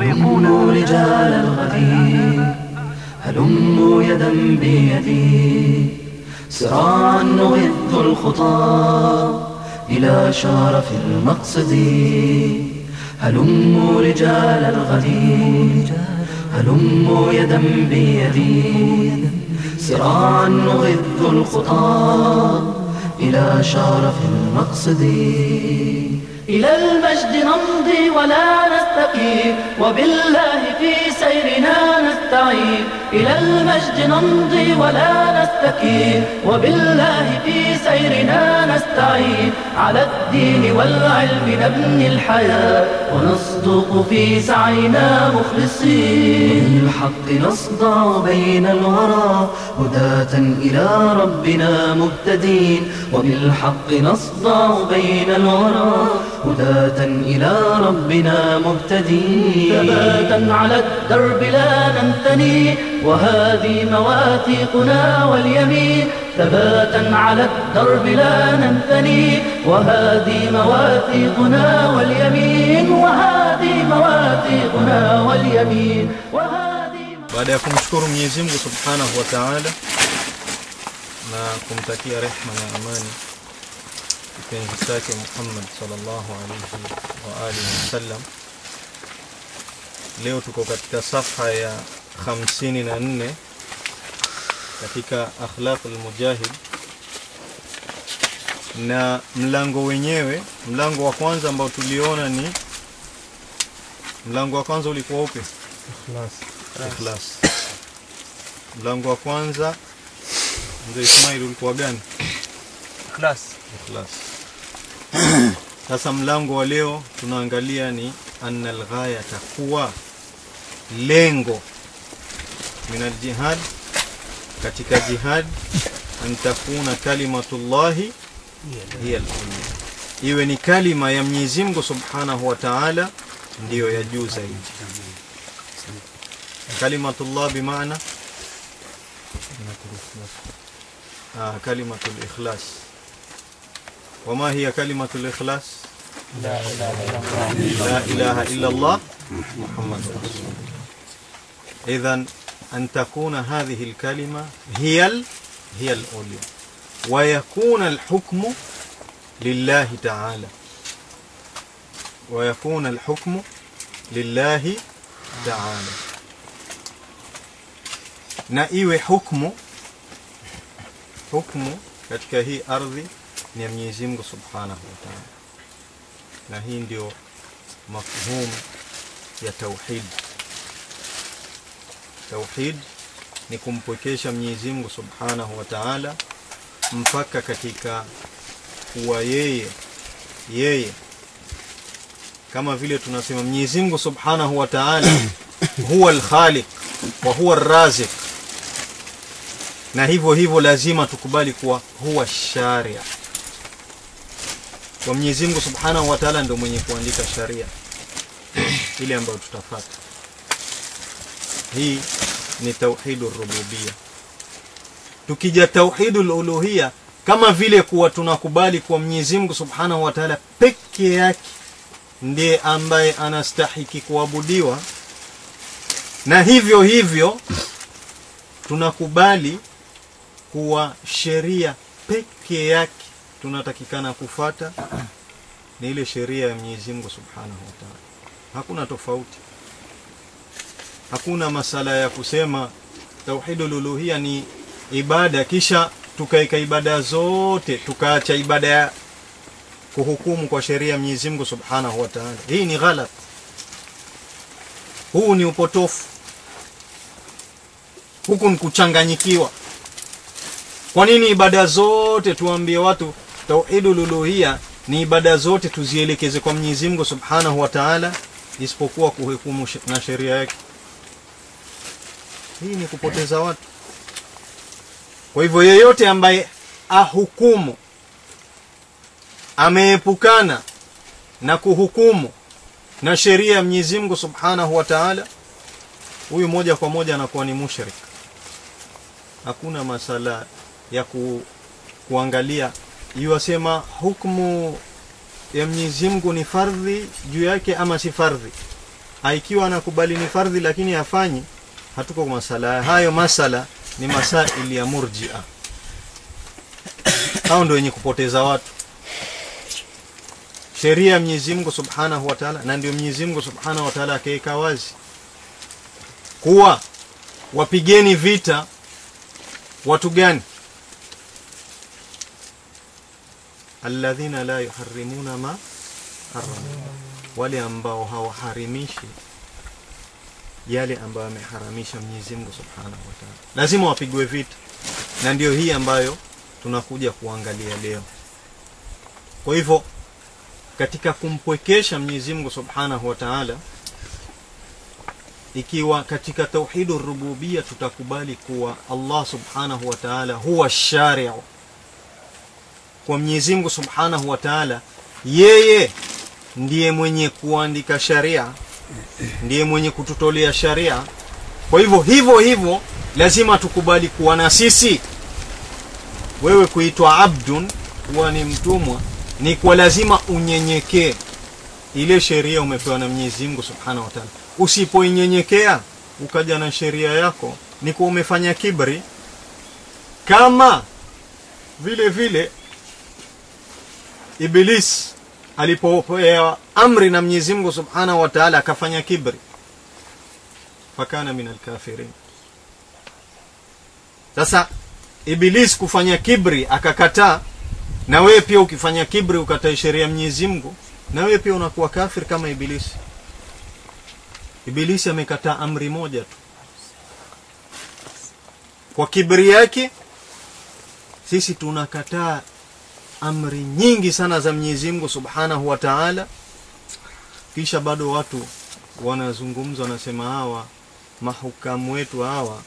هلموا رجال الغدير هلموا يدا بيدي. سراعا نغض الخطى إلى شرف المقصد. هلموا رجال الغدير. هلموا يدا بيدي. سراعا نغض الخطى إلى شرف المقصد. إلى المجد نمضي ولا نستقيم وبالله في سيرنا نستعين. إلى المجد نمضي ولا نستقيم وبالله في سيرنا نستعين على الدين والعلم نبني الحياة ونصدق في سعينا مخلصين. بالحق نصدع بين الورى هداة إلى ربنا مهتدين وبالحق نصدع بين الورى هداة إلى ربنا مهتدين ثباتا على الدرب لا ننثني وهذه مواثيقنا واليمين ثباتا على الدرب لا ننثني وهذه مواثيقنا واليمين وهذه مواثيقنا واليمين baada ya kumshukuru Mwenyezi Mungu Subhanahu wa Ta'ala na kumtakia rehma na amani kipenzi chake Muhammad sallallahu alaihi wa alihi wasallam leo tuko katika safha ya 54 katika akhlaq al-mujahid. Na mlango wenyewe mlango wa kwanza ambao tuliona ni mlango wa kwanza ulikuwa upi? Ikhlas. Mlango wa kwanza mzee Ismail ulikuwa gani? Ikhlas. ikhlas. Sasa mlango wa leo tunaangalia ni anna alghayata kuwa lengo min aljihad katika jihad an takuna kalimatullahi hiya al-ulya iwe ni kalima ya Mwenyezi Mungu Subhanahu wa Ta'ala ndiyo ya juu zaidi kalimatullah bimaana آه كلمة الإخلاص وما هي كلمة الإخلاص لا إله إلا الله محمد رسول الله إذا أن تكون هذه الكلمة هي ال... هي العليا ويكون الحكم لله تعالى ويكون الحكم لله تعالى na iwe hukmu hukmu katika hii ardhi ni ya Mwenyezi Mungu Subhanahu wa Ta'ala na hii ndio mafhum ya tauhid tauhid ni kumpwekesha Mwenyezi Mungu Subhanahu wa Ta'ala mpaka katika kuwa yeye yeye. Kama vile tunasema Mwenyezi Mungu Subhanahu wa Ta'ala huwa al-Khaliq wa huwa ar-Raziq. Na hivyo hivyo lazima tukubali kuwa huwa sharia. Kwa Mwenyezi Mungu Subhanahu wa Ta'ala ndio mwenye kuandika sharia. Ile ambayo tutafata hii ni tauhidu rububia tukija tauhidu uluhia kama vile kuwa tunakubali kuwa Mwenyezi Mungu Subhanahu wa Ta'ala peke yake ndiye ambaye anastahiki kuabudiwa na hivyo hivyo tunakubali kuwa sheria peke yake tunatakikana kufata ni ile sheria ya Mwenyezi Mungu Subhanahu wa Ta'ala. Hakuna tofauti. Hakuna masala ya kusema tauhidul uluhia ni ibada kisha tukaika ibada zote tukaacha ibada ya kuhukumu kwa sheria ya Mwenyezi Mungu Subhanahu wa Ta'ala. Hii ni ghalat. Huu ni upotofu. Huku ni kuchanganyikiwa. Kwa nini ibada zote tuambie watu tauhidul uluhia ni ibada zote tuzielekeze kwa Mwenyezi Mungu Subhanahu wa Ta'ala isipokuwa kuhukumu na sheria yake? Hii ni kupoteza watu. Kwa hivyo yeyote ambaye ahukumu ameepukana na kuhukumu na sheria ya Mwenyezi Mungu Subhanahu wa Ta'ala huyu moja kwa moja anakuwa ni mushrik. Hakuna masala ya ku, kuangalia iwasema hukumu ya Mwenyezi Mungu ni fardhi juu yake ama si fardhi. Aikiwa anakubali ni fardhi lakini hafanyi hatuko masala hayo masala ni masaili ya murjia hao ndio wenye kupoteza watu. Sheria ya Mwenyezi Mungu Subhanahu wa Ta'ala na ndio Mwenyezi Mungu Subhanahu wa Ta'ala akaweka wazi kuwa wapigeni vita watu gani? Alladhina la yuharrimuna ma harram wale ambao hawaharimishi yale ambayo ameharamisha Mwenyezi Mungu Subhanahu wa Ta'ala. Lazima wapigwe vita. Na ndio hii ambayo tunakuja kuangalia leo. Kwa hivyo katika kumpwekesha Mwenyezi Mungu Subhanahu wa Ta'ala ikiwa katika tauhidur rububia tutakubali kuwa Allah Subhanahu wa Ta'ala huwa shari'u. Kwa Mwenyezi Mungu Subhanahu wa Ta'ala yeye ndiye mwenye kuandika sharia ndiye mwenye kututolea sharia. Kwa hivyo hivyo hivyo lazima tukubali kuwa na sisi. Wewe kuitwa abdun kuwa ni mtumwa ni kwa lazima unyenyekee. Ile sheria umepewa na Mwenyezi Mungu Subhanahu wa Ta'ala. Usipoinyenyekea ukaja na sheria yako ni kuwa umefanya kibri. Kama vile vile Iblis alipopewa amri na Mwenyezi Mungu Subhanahu wa Ta'ala akafanya kibri. Fakana min alkafirin sasa Iblis kufanya kibri akakataa na wewe pia ukifanya kibri ukatae sheria ya Mwenyezi Mungu na wewe pia unakuwa kafir kama Ibilisi Ibilisi amekataa amri moja tu. Kwa kibri yake sisi tunakataa amri nyingi sana za Mwenyezi Mungu Subhanahu wa Ta'ala. Kisha bado watu wanazungumza wanasema hawa mahukamu wetu hawa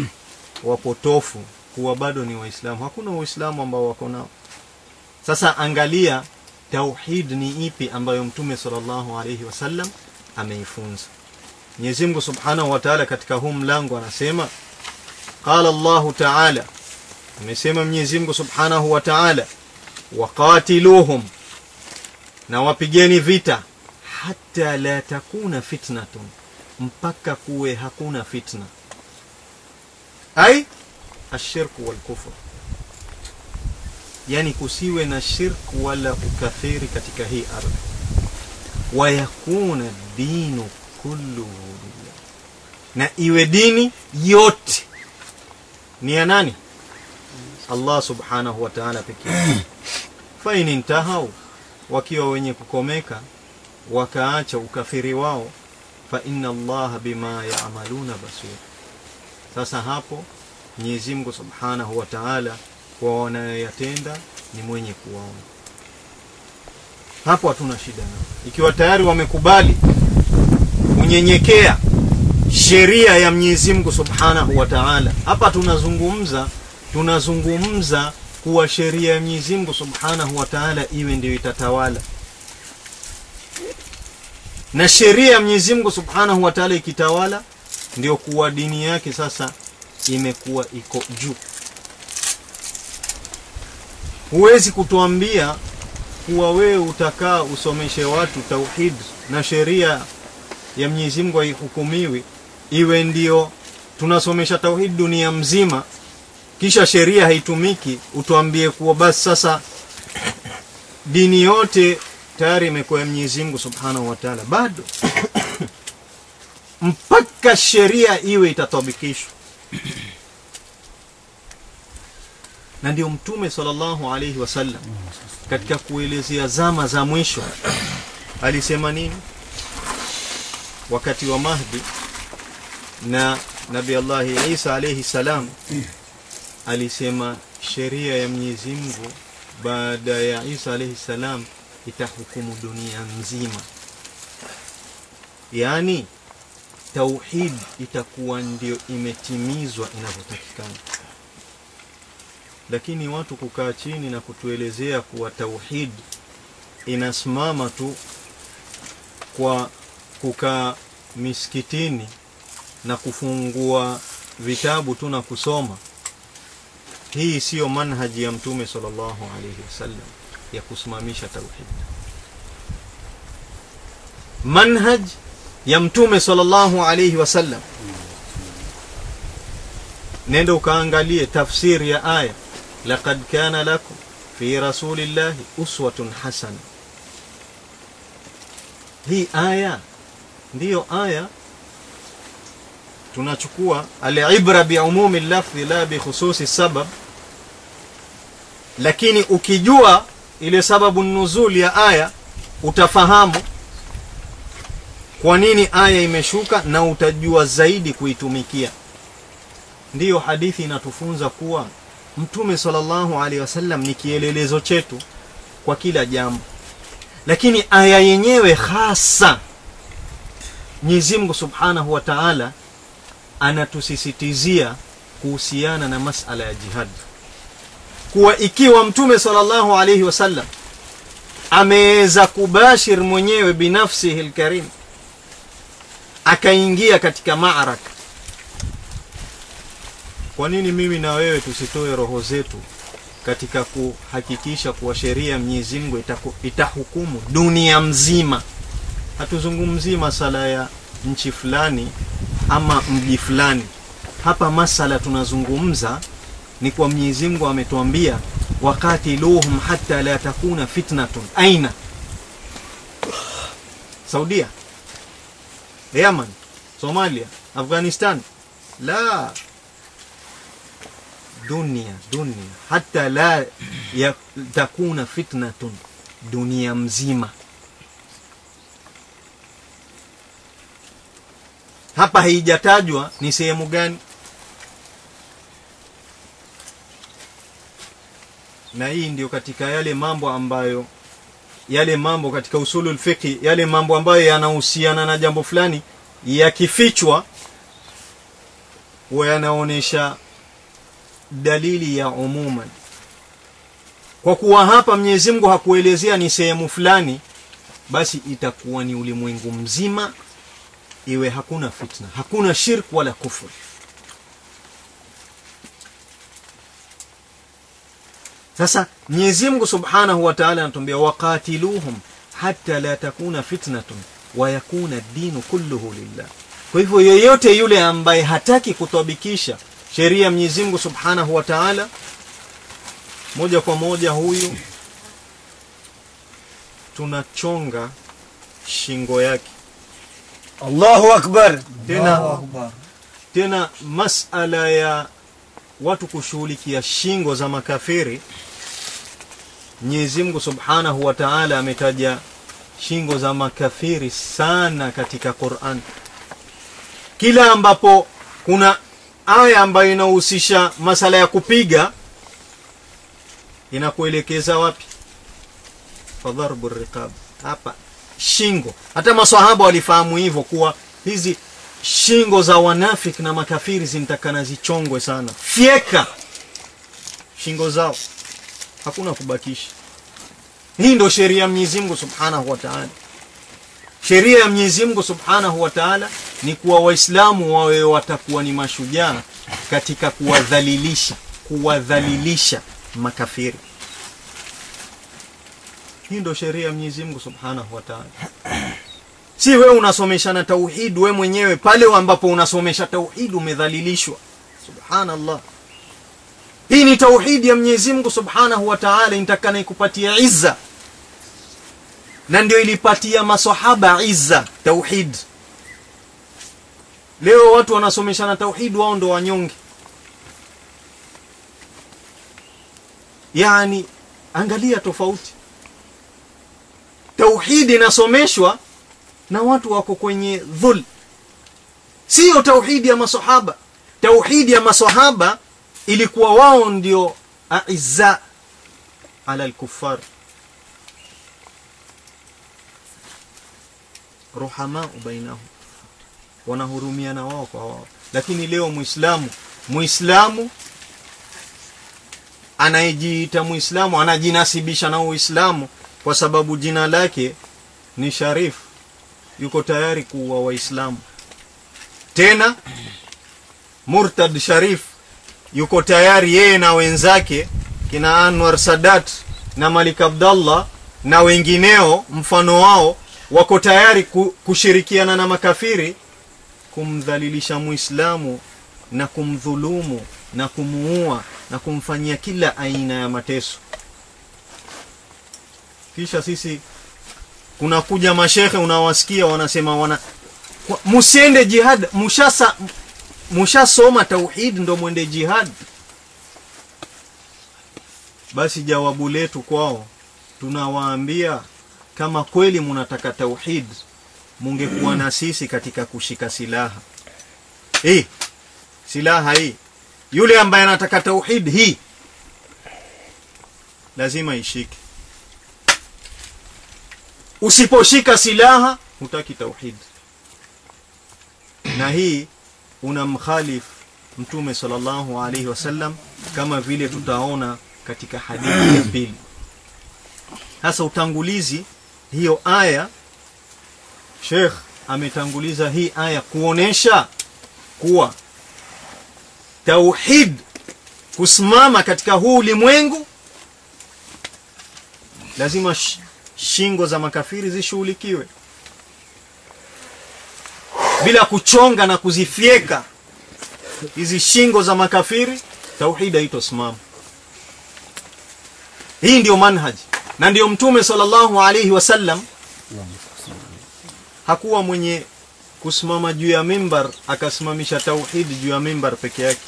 wapotofu kuwa bado ni waislamu. Hakuna waislamu ambao wako nao. Sasa angalia tauhid ni ipi ambayo mtume sallallahu alayhi wasallam ameifunza. Mwenyezi Mungu Subhanahu wa Ta'ala katika huu mlango anasema qala Allahu Ta'ala amesema Mwenyezi Mungu Subhanahu wa Ta'ala waqatiluhum na wapigeni vita hata la takuna fitnatun mpaka kuwe hakuna fitna. Ai ashirku wal kufr yani kusiwe na shirk wala ukathiri katika hii ardhi. Wayakuna dinu kulluhu lillah na iwe dini yote. Ni ya nani Allah subhanahu wa ta'ala pekee. Fa in intahau wakiwa wenye kukomeka wakaacha ukafiri wao fa inna Allah bima ya'maluna basir. Sasa hapo Mwenyezi Mungu Subhanahu wa Ta'ala kwa wanayoyatenda ni mwenye kuwaona. Hapo hatuna shida nao. Ikiwa tayari wamekubali kunyenyekea sheria ya Mwenyezi Mungu Subhanahu wa Ta'ala hapa tunazungumza tunazungumza kuwa sheria ya Mwenyezi Mungu Subhanahu wa Ta'ala iwe ndio itatawala. Na sheria ya Mwenyezi Mungu Subhanahu wa Ta'ala ikitawala ndio kuwa dini yake sasa imekuwa iko juu. Huwezi kutuambia kuwa wewe utakaa usomeshe watu tauhid na sheria ya Mwenyezi Mungu haihukumiwi iwe ndio tunasomesha tauhid dunia mzima kisha sheria haitumiki utuambie kuwa basi sasa dini yote tayari imekuwa ya Mwenyezi Mungu Subhanahu wa Ta'ala. Bado mpaka sheria iwe itatabikishwa. Na ndio mtume sallallahu alayhi wasallam katika kuelezea zama za mwisho alisema nini? Wakati wa Mahdi na nabi Allah Isa alayhi salam alisema sheria ya Mwenyezi Mungu baada ya Isa alayhi salam itahukumu dunia nzima. Yaani tauhid itakuwa ndio imetimizwa inavyotakikana. Lakini watu kukaa chini na kutuelezea kuwa tauhid inasimama tu kwa kukaa misikitini na kufungua vitabu tu na kusoma hii siyo manhaji ya mtume sallallahu alayhi wasallam ya kusimamisha tauhid. Manhaj ya mtume sallallahu alayhi wasallam. Nenda ukaangalie tafsiri ya aya. Laqad kana lakum fi rasulillahi uswatun hasana. Hii aya ndiyo aya tunachukua alibra biumumi lafdhi la bikhususi sabab lakini ukijua ile sababu nuzuli ya aya utafahamu kwa nini aya imeshuka na utajua zaidi kuitumikia. Ndiyo hadithi inatufunza kuwa mtume sallallahu alaihi wasallam ni kielelezo chetu kwa kila jambo. Lakini aya yenyewe hasa Mwenyezi Mungu Subhanahu wa Ta'ala anatusisitizia kuhusiana na masala ya jihad kuwa ikiwa mtume sallallahu alayhi wasallam ameweza kubashir mwenyewe binafsihi alkarim akaingia katika maaraka kwa nini mimi na wewe tusitoe roho zetu katika kuhakikisha kuwa sheria Mwenyezi Mungu itahukumu dunia mzima? Hatuzungumzii masala ya nchi fulani ama mji fulani. Hapa masala tunazungumza ni kwa Mwenyezi Mungu ametuambia wakatiluhum hatta la takuna fitnatun. Aina? Saudia? Yemen Somalia? Afghanistan? La. Dunia dunia. Hata la ya, takuna fitnatun. Dunia mzima. Hapa haijatajwa ni sehemu gani na hii ndio katika yale mambo ambayo yale mambo katika usulul fiqhi yale mambo ambayo yanahusiana na jambo fulani yakifichwa huwa yanaonyesha dalili ya umuman. Kwa kuwa hapa Mwenyezi Mungu hakuelezea ni sehemu fulani basi itakuwa ni ulimwengu mzima iwe hakuna fitna hakuna shirk wala kufur sasa Mwenyezi Mungu Subhanahu wataala anatuambia waqatiluhum hata la takuna fitnatun wayakuna dinu kulluhu lillah kwa hivyo yeyote yule ambaye hataki kutabikisha sheria ya Mwenyezi Mungu Subhanahu wa Ta'ala moja kwa moja huyu tunachonga shingo yake Allahu akbar. tena Allahu akbar. tena masala ya watu kushughulikia shingo za makafiri. Mwenyezi Mungu Subhanahu wa Ta'ala ametaja shingo za makafiri sana katika Qur'an. Kila ambapo kuna aya ambayo inahusisha masala ya kupiga inakuelekeza wapi? Fadharbu riqab hapa shingo. Hata maswahaba walifahamu hivyo kuwa hizi shingo za wanafik na makafiri zinitakana zichongwe sana. Fyeka! Shingo zao. Hakuna kubakisha. Hii ndo sheria ya Mwenyezi Mungu Subhanahu wa Ta'ala. Sheria ya Mwenyezi Mungu Subhanahu wa Ta'ala ni kuwa waislamu wawe watakuwa ni mashujaa katika kuwadhalilisha kuwadhalilisha makafiri. Hii ndo sheria ya Mwenyezi Mungu Subhanahu wa Ta'ala si wewe unasomesha na tauhid we mwenyewe pale ambapo unasomesha tauhid umedhalilishwa. Subhanallah. Hii ni tauhidi ya Mwenyezi Mungu Subhanahu wa Ta'ala intakana ikupatia izza. Na ndio ilipatia maswahaba izza tauhid. Leo watu wanasomeshana tauhid wao ndo wanyonge. Yani angalia tofauti. Tauhidi inasomeshwa na watu wako kwenye dhul. Sio tauhidi ya masahaba tauhidi ya masahaba ilikuwa wao ndio aiza ala alkuffar. Ruhamau bainahum. Wanahurumiana wao kwa wao. Lakini leo muislamu muislamu anayejiita muislamu anajinasibisha na uislamu kwa sababu jina lake ni sharif yuko tayari kuua waislamu. Tena murtad sharif yuko tayari yeye na wenzake kina Anwar Sadat na Malik Abdallah na wengineo mfano wao wako tayari kushirikiana na makafiri kumdhalilisha muislamu na kumdhulumu na kumuua na kumfanyia kila aina ya mateso. Kisha sisi kunakuja mashehe unawasikia wanasema wana msiende jihad. Mushasa mushasoma tauhid ndo mwende jihad. Basi jawabu letu kwao tunawaambia kama kweli munataka tauhid mungekuwa na sisi katika kushika silaha. Hii silaha hii. Yule ambaye anataka tauhid hii lazima ishike usiposhika silaha hutaki tauhid. Na hii una unamkhalif mtume sallallahu alayhi wasallam kama vile tutaona katika hadithi ya pili. Hasa utangulizi hiyo aya Sheikh ametanguliza hii aya kuonesha kuwa tauhid kusimama katika huu ulimwengu lazima shingo za makafiri zishughulikiwe. Bila kuchonga na kuzifyeka hizi shingo za makafiri tauhidi haitosimama. Hii ndio manhaji na ndio mtume sallallahu alayhi wasallam hakuwa mwenye kusimama juu ya mimbar akasimamisha tauhidi juu ya mimbar peke yake.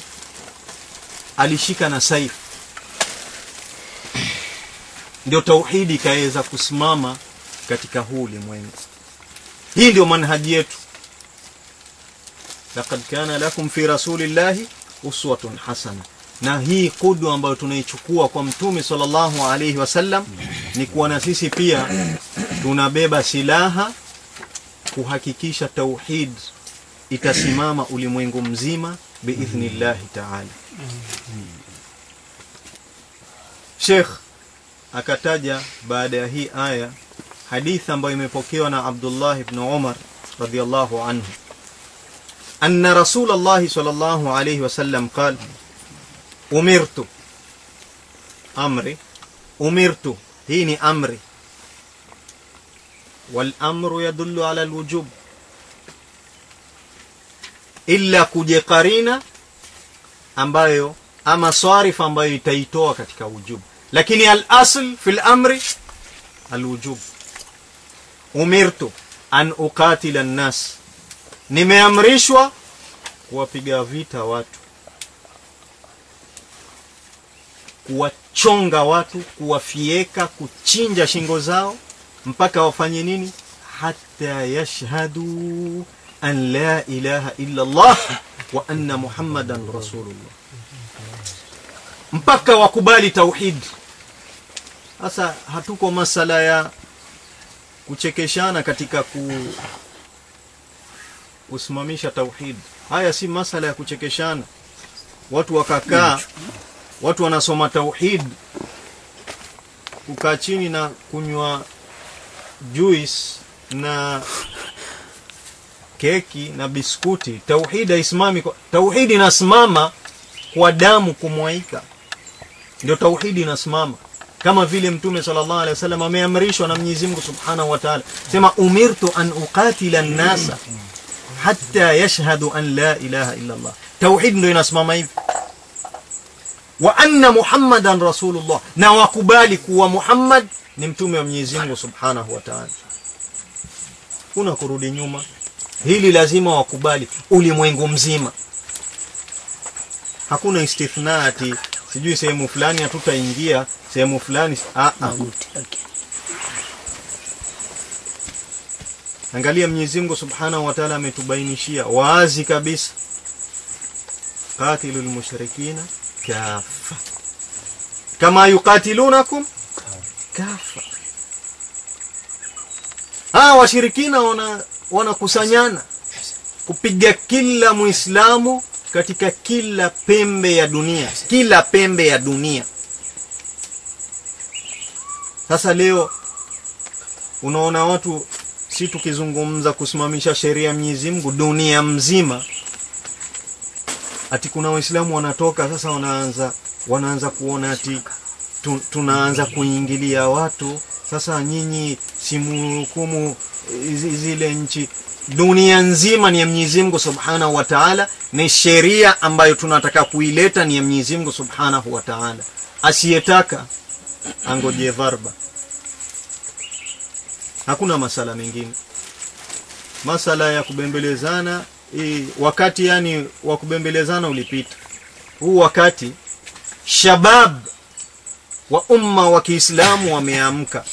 Alishika na saif ndio tauhidi ikaweza kusimama katika huu ulimwengu. Hii ndio manhaji yetu. Laqad kana lakum fi rasulillahi uswatun hasana. Na hii kudwa ambayo tunaichukua kwa mtume sallallahu alaihi wasallam ni kuwa na sisi pia tunabeba silaha kuhakikisha tauhid itasimama ulimwengu mzima biidhnillahi taala. Sheikh akataja baada ya hii aya hadithi ambayo imepokewa na Abdullah ibn Umar radiyallahu anhu anna Rasulullah sallallahu alayhi wasallam qala umirtu amri umirtu hii ni amri والامر يدل على الوجوب illa kuje karina ambayo ama sarif ambayo itaitoa katika wujub lakini al-asl fi al-amri al-wujub. Umirtu an uqatila an-nas. Nimeamrishwa kuwapiga vita watu. Kuwachonga watu kuwafieka kuchinja shingo zao mpaka wafanye nini? Hata yashhadu an la ilaha illa Allah wa anna muhammadan rasulullah. Mpaka wakubali tauhid sasa hatuko masala ya kuchekeshana katika ku kusimamisha tauhid. Haya si masala ya kuchekeshana. Watu wakakaa watu wanasoma tauhid kukaa chini na kunywa juice na keki na biskuti. Tauhid haisimami tauhid inasimama kwa damu kumwaika. Ndio tauhid inasimama kama vile mtume sallallahu alaihi wasallam ameamrishwa na Mwenyezi Mungu Subhanahu wa Ta'ala. Sema umirtu an uqatila an-nasa hatta yashhadu an la ilaha illa Allah tauhid ndio inasimama hivi. Wa anna muhammadan rasulullah. Na wakubali kuwa muhammad ni mtume wa Mwenyezi Mungu Subhanahu wa Ta'ala. Kuna kurudi nyuma. Hili lazima wakubali ulimwengu mzima. Hakuna istithna ati sijui sehemu fulani hatutaingia sehemu fulani ah, ah. angalia Mwenyezi Mungu Subhanahu wa Ta'ala ametubainishia wazi kabisa. Qatilul mushrikina kafa. Kama yukatilunakum kafa. Ah washirikina wana wanakusanyana kupiga kila muislamu katika kila pembe ya dunia kila pembe ya dunia. Sasa leo unaona watu si tukizungumza kusimamisha sheria ya Mwenyezi Mungu dunia mzima ati kuna waislamu wanatoka sasa wanaanza wanaanza kuona ati tu, tunaanza kuingilia watu. Sasa nyinyi simuhukumu zi- zile nchi dunia nzima ni ya Mwenyezi Mungu Subhanahu wa Ta'ala ni sheria ambayo tunataka kuileta ni ya Mwenyezi Mungu Subhanahu wa Ta'ala. Asiyetaka angoje dharba. Hakuna masala mengine. Masala ya kubembelezana hii wakati yani wa kubembelezana ulipita. Huu wakati shabab wa umma wa Kiislamu wameamka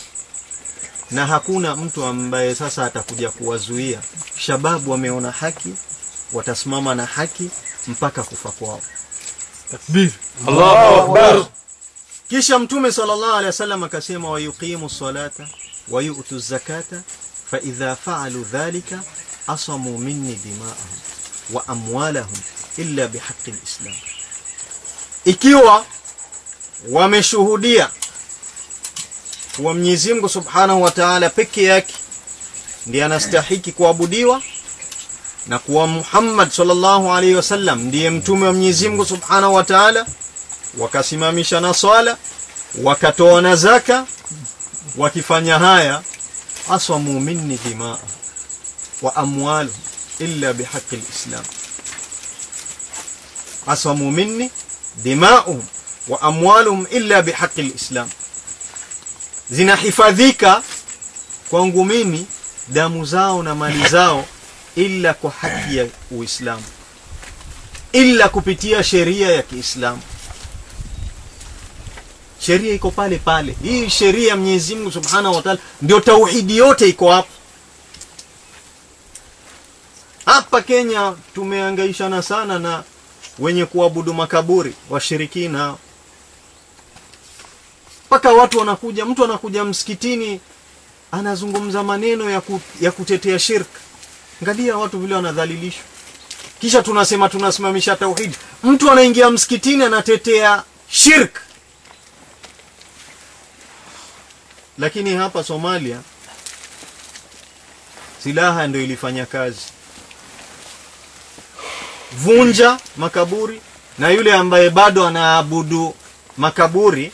na hakuna mtu ambaye sasa atakuja kuwazuia. Shababu wameona haki watasimama na haki mpaka kufa kwao. Takbir, Allahu Akbar. kisha mtume sallallahu alaihi wasallam akasema wayuqimu salata wayu'tu zakata fa idha fa'alu dhalika asamu minni dima'ahum wa amwalahum illa bihaqqi alislam. Ikiwa wameshuhudia kuwa Mwenyezi Mungu Subhanahu wa Ta'ala peke yake ndiye anastahiki kuabudiwa na kuwa Muhammad sallallahu alaihi wasallam ndiye mtume wa Mwenyezi Mungu Subhanahu wa Ta'ala wakasimamisha na swala wakatoa na zaka wakifanya haya aswa muumini dimaa wa amwalu illa bihaqqi alislam. Aswa muumini dimauhum wa amwaluhum illa bihaqqi alislam zinahifadhika kwangu mimi damu zao na mali zao ila kwa haki ya Uislamu ila kupitia sheria ya Kiislamu. Sheria iko pale pale. Hii sheria ya Mwenyezi Mungu Subhanahu wa Ta'ala ndio tauhidi yote iko hapa. Hapa Kenya tumeangaishana sana na wenye kuabudu makaburi washirikina mpaka watu wanakuja mtu anakuja msikitini anazungumza maneno ya, ku, ya kutetea shirka ngalia watu vile wanadhalilishwa. Kisha tunasema tunasimamisha tauhidi mtu anaingia msikitini anatetea shirk. Lakini hapa Somalia silaha ndio ilifanya kazi. Vunja makaburi na yule ambaye bado anaabudu makaburi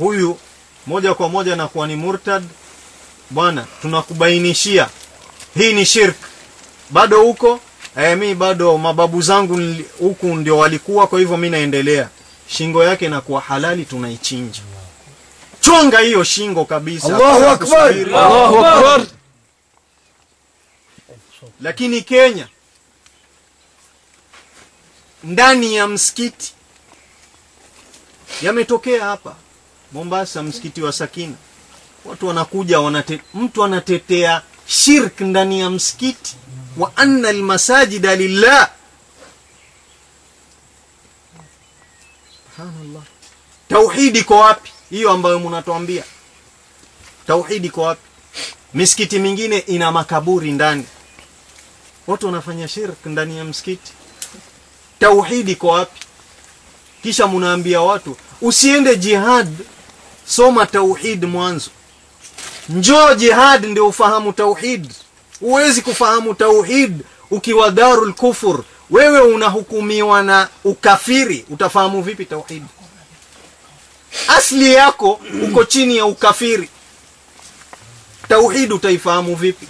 huyu moja kwa moja anakuwa ni murtad. Bwana tunakubainishia. Hii ni shirk. Bado huko eh, mi bado mababu zangu huku ndio walikuwa kwa hivyo mi naendelea. Shingo yake inakuwa halali tunaichinja chonga hiyo shingo kabisa. Allahu Akbar. Allahu Akbar. lakini Kenya ndani ya msikiti yametokea hapa Mombasa msikiti wa Sakina. Watu wanakuja wanate, mtu anatetea shirk ndani ya msikiti. Wa anna almasajida lillah. Subhanallah. Tauhidi iko wapi? Hiyo ambayo mnatuambia tauhidi iko wapi? Misikiti mingine ina makaburi ndani. Watu wanafanya shirk ndani ya msikiti. Tauhidi iko wapi? Kisha mnaambia watu usiende jihad soma tauhid mwanzo. Njoo jihad ndio ufahamu tauhid. Uwezi kufahamu tauhid ukiwa darul kufur. Wewe unahukumiwa na ukafiri. Utafahamu vipi tauhid? Asli yako uko chini ya ukafiri. Tauhid utaifahamu vipi?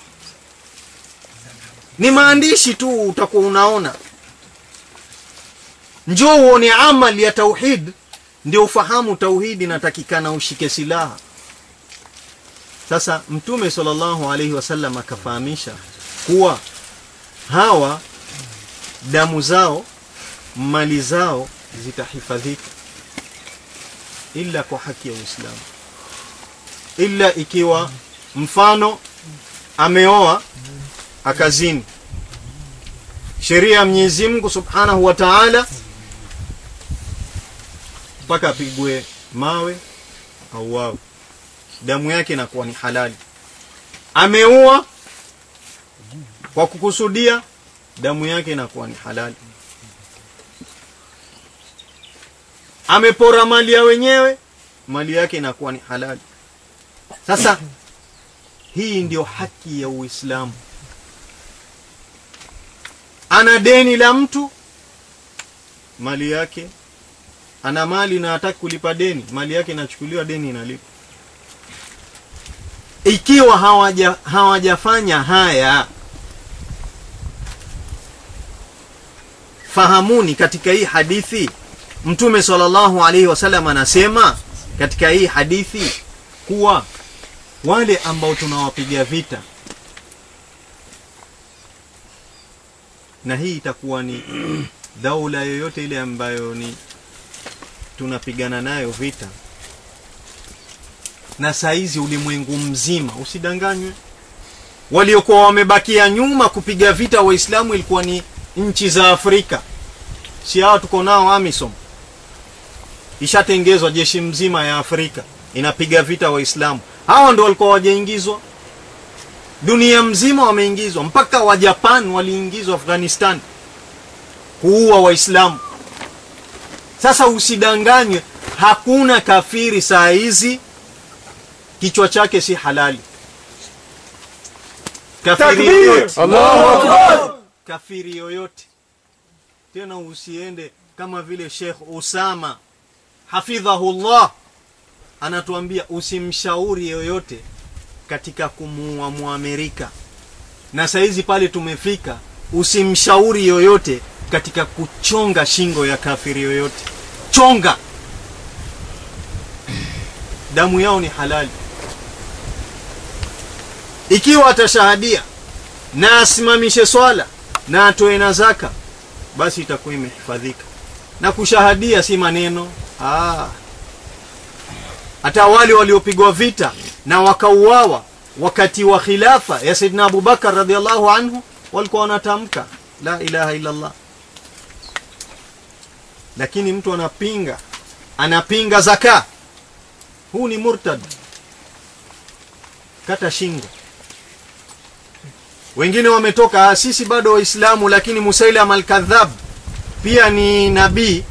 Ni maandishi tu utakuwa unaona. Njoo uone amali ya tauhid ndio ufahamu tauhidi natakikana ushike silaha. Sasa mtume sallallahu alaihi wasallam akafahamisha kuwa hawa damu zao mali zao zitahifadhika. Ila kwa haki ya Uislamu. Ila ikiwa mfano ameoa akazini. Sheria ya Mwenyezi Mungu Subhanahu wa Ta'ala mpaka apigwe mawe au wao damu yake inakuwa ni halali. Ameua kwa kukusudia damu yake inakuwa ni halali. Amepora mali ya wenyewe mali yake inakuwa ni halali. Sasa hii ndiyo haki ya Uislamu. Ana deni la mtu mali yake ana mali na hataki kulipa deni mali yake inachukuliwa deni inalipa ikiwa hawaja hawajafanya haya fahamuni katika hii hadithi mtume sallallahu alaihi wasallam anasema katika hii hadithi kuwa wale ambao tunawapiga vita na hii itakuwa ni daula yoyote ile ambayo ni tunapigana nayo vita. Na saizi ulimwengu mzima usidanganywe. Waliokuwa wamebakia nyuma kupiga vita waislamu ilikuwa ni nchi za afrika. Si hawa tuko nao amisom? Ishatengezwa jeshi mzima ya afrika inapiga vita waislamu. Hawa ndo walikuwa wajaingizwa dunia mzima wameingizwa mpaka wa japan waliingizwa afghanistan kuua waislamu sasa usidanganywe hakuna kafiri saa hizi. Kichwa chake si halali. Kafiri yoyote. Allahu Akbar, kafiri yoyote. Tena usiende kama vile Sheikh Usama hafidhahullah anatuambia usimshauri yoyote katika kumuua muamerika na saizi pale tumefika usimshauri yoyote katika kuchonga shingo ya kafiri yoyote. Chonga! Damu yao ni halali. Ikiwa atashahadia na asimamishe swala na atoe na zaka basi itakuwa imehifadhika. Na kushahadia si maneno. Ah. hata wale waliopigwa vita na wakauawa wakati wa khilafa ya saidina abubakar radiallahu anhu walikuwa wanatamka la ilaha illallah lakini mtu anapinga anapinga zaka. Huu ni murtad. Kata shingo. Wengine wametoka "Ah, sisi bado waislamu lakini musailam alkadhab pia ni nabii.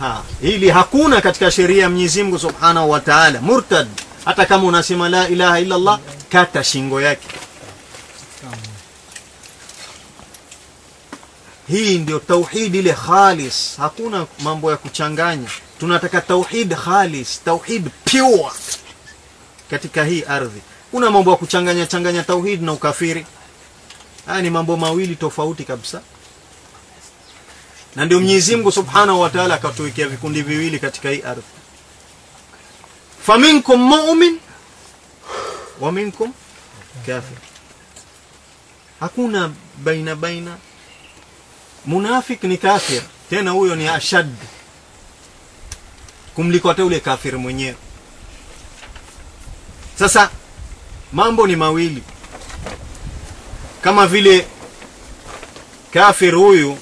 Ha hili hakuna katika sheria ya Mwenyezi Mungu Subhanahu wa Ta'ala. Murtad. Hata kama unasema la ilaha illa Allah kata shingo yake hii ndio tauhid ile khalis. Hakuna mambo ya kuchanganya. Tunataka tauhid khalis tauhid pure katika hii ardhi. Kuna mambo ya kuchanganya changanya tauhid na ukafiri. Haya ni mambo mawili tofauti kabisa. Na ndio Mwenyezi Mungu Subhanahu wa Ta'ala akatuwekea vikundi viwili katika hii ardhi. Faminkum mu'min wa minkum kafir. Hakuna baina baina munafik ni kafir tena huyo ni ashad kumliko hata ule kafir mwenyewe. Sasa mambo ni mawili. Kama vile kafir huyu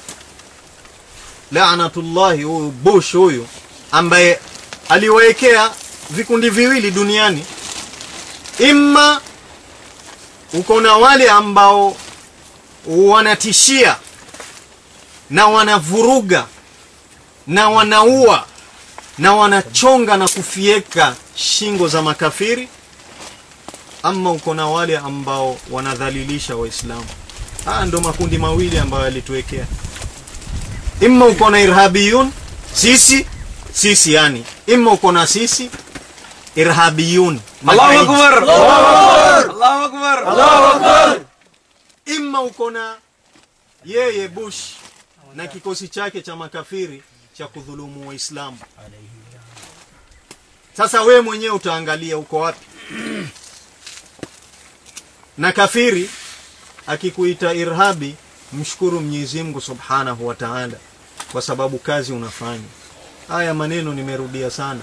laanatullahi huyu bush huyu ambaye aliwaekea vikundi viwili duniani. Imma uko na wale ambao wanatishia na wanavuruga na wanaua na wanachonga na kufieka shingo za makafiri ama uko na wale ambao wanadhalilisha waislamu. Haya ndo makundi mawili ambayo yalituwekea, imma uko na irhabiyun sisi sisi yani. Imma uko na sisi irhabiyun Allahu akbar! Allahu akbar! Allahu akbar! Imma uko na yeye bush na kikosi chake cha makafiri cha kudhulumu waislamu. Sasa we mwenyewe utaangalia uko wapi. Na kafiri akikuita irhabi mshukuru Mwenyezi Mungu Subhanahu wa Ta'ala kwa sababu kazi unafanya. Haya maneno nimerudia sana.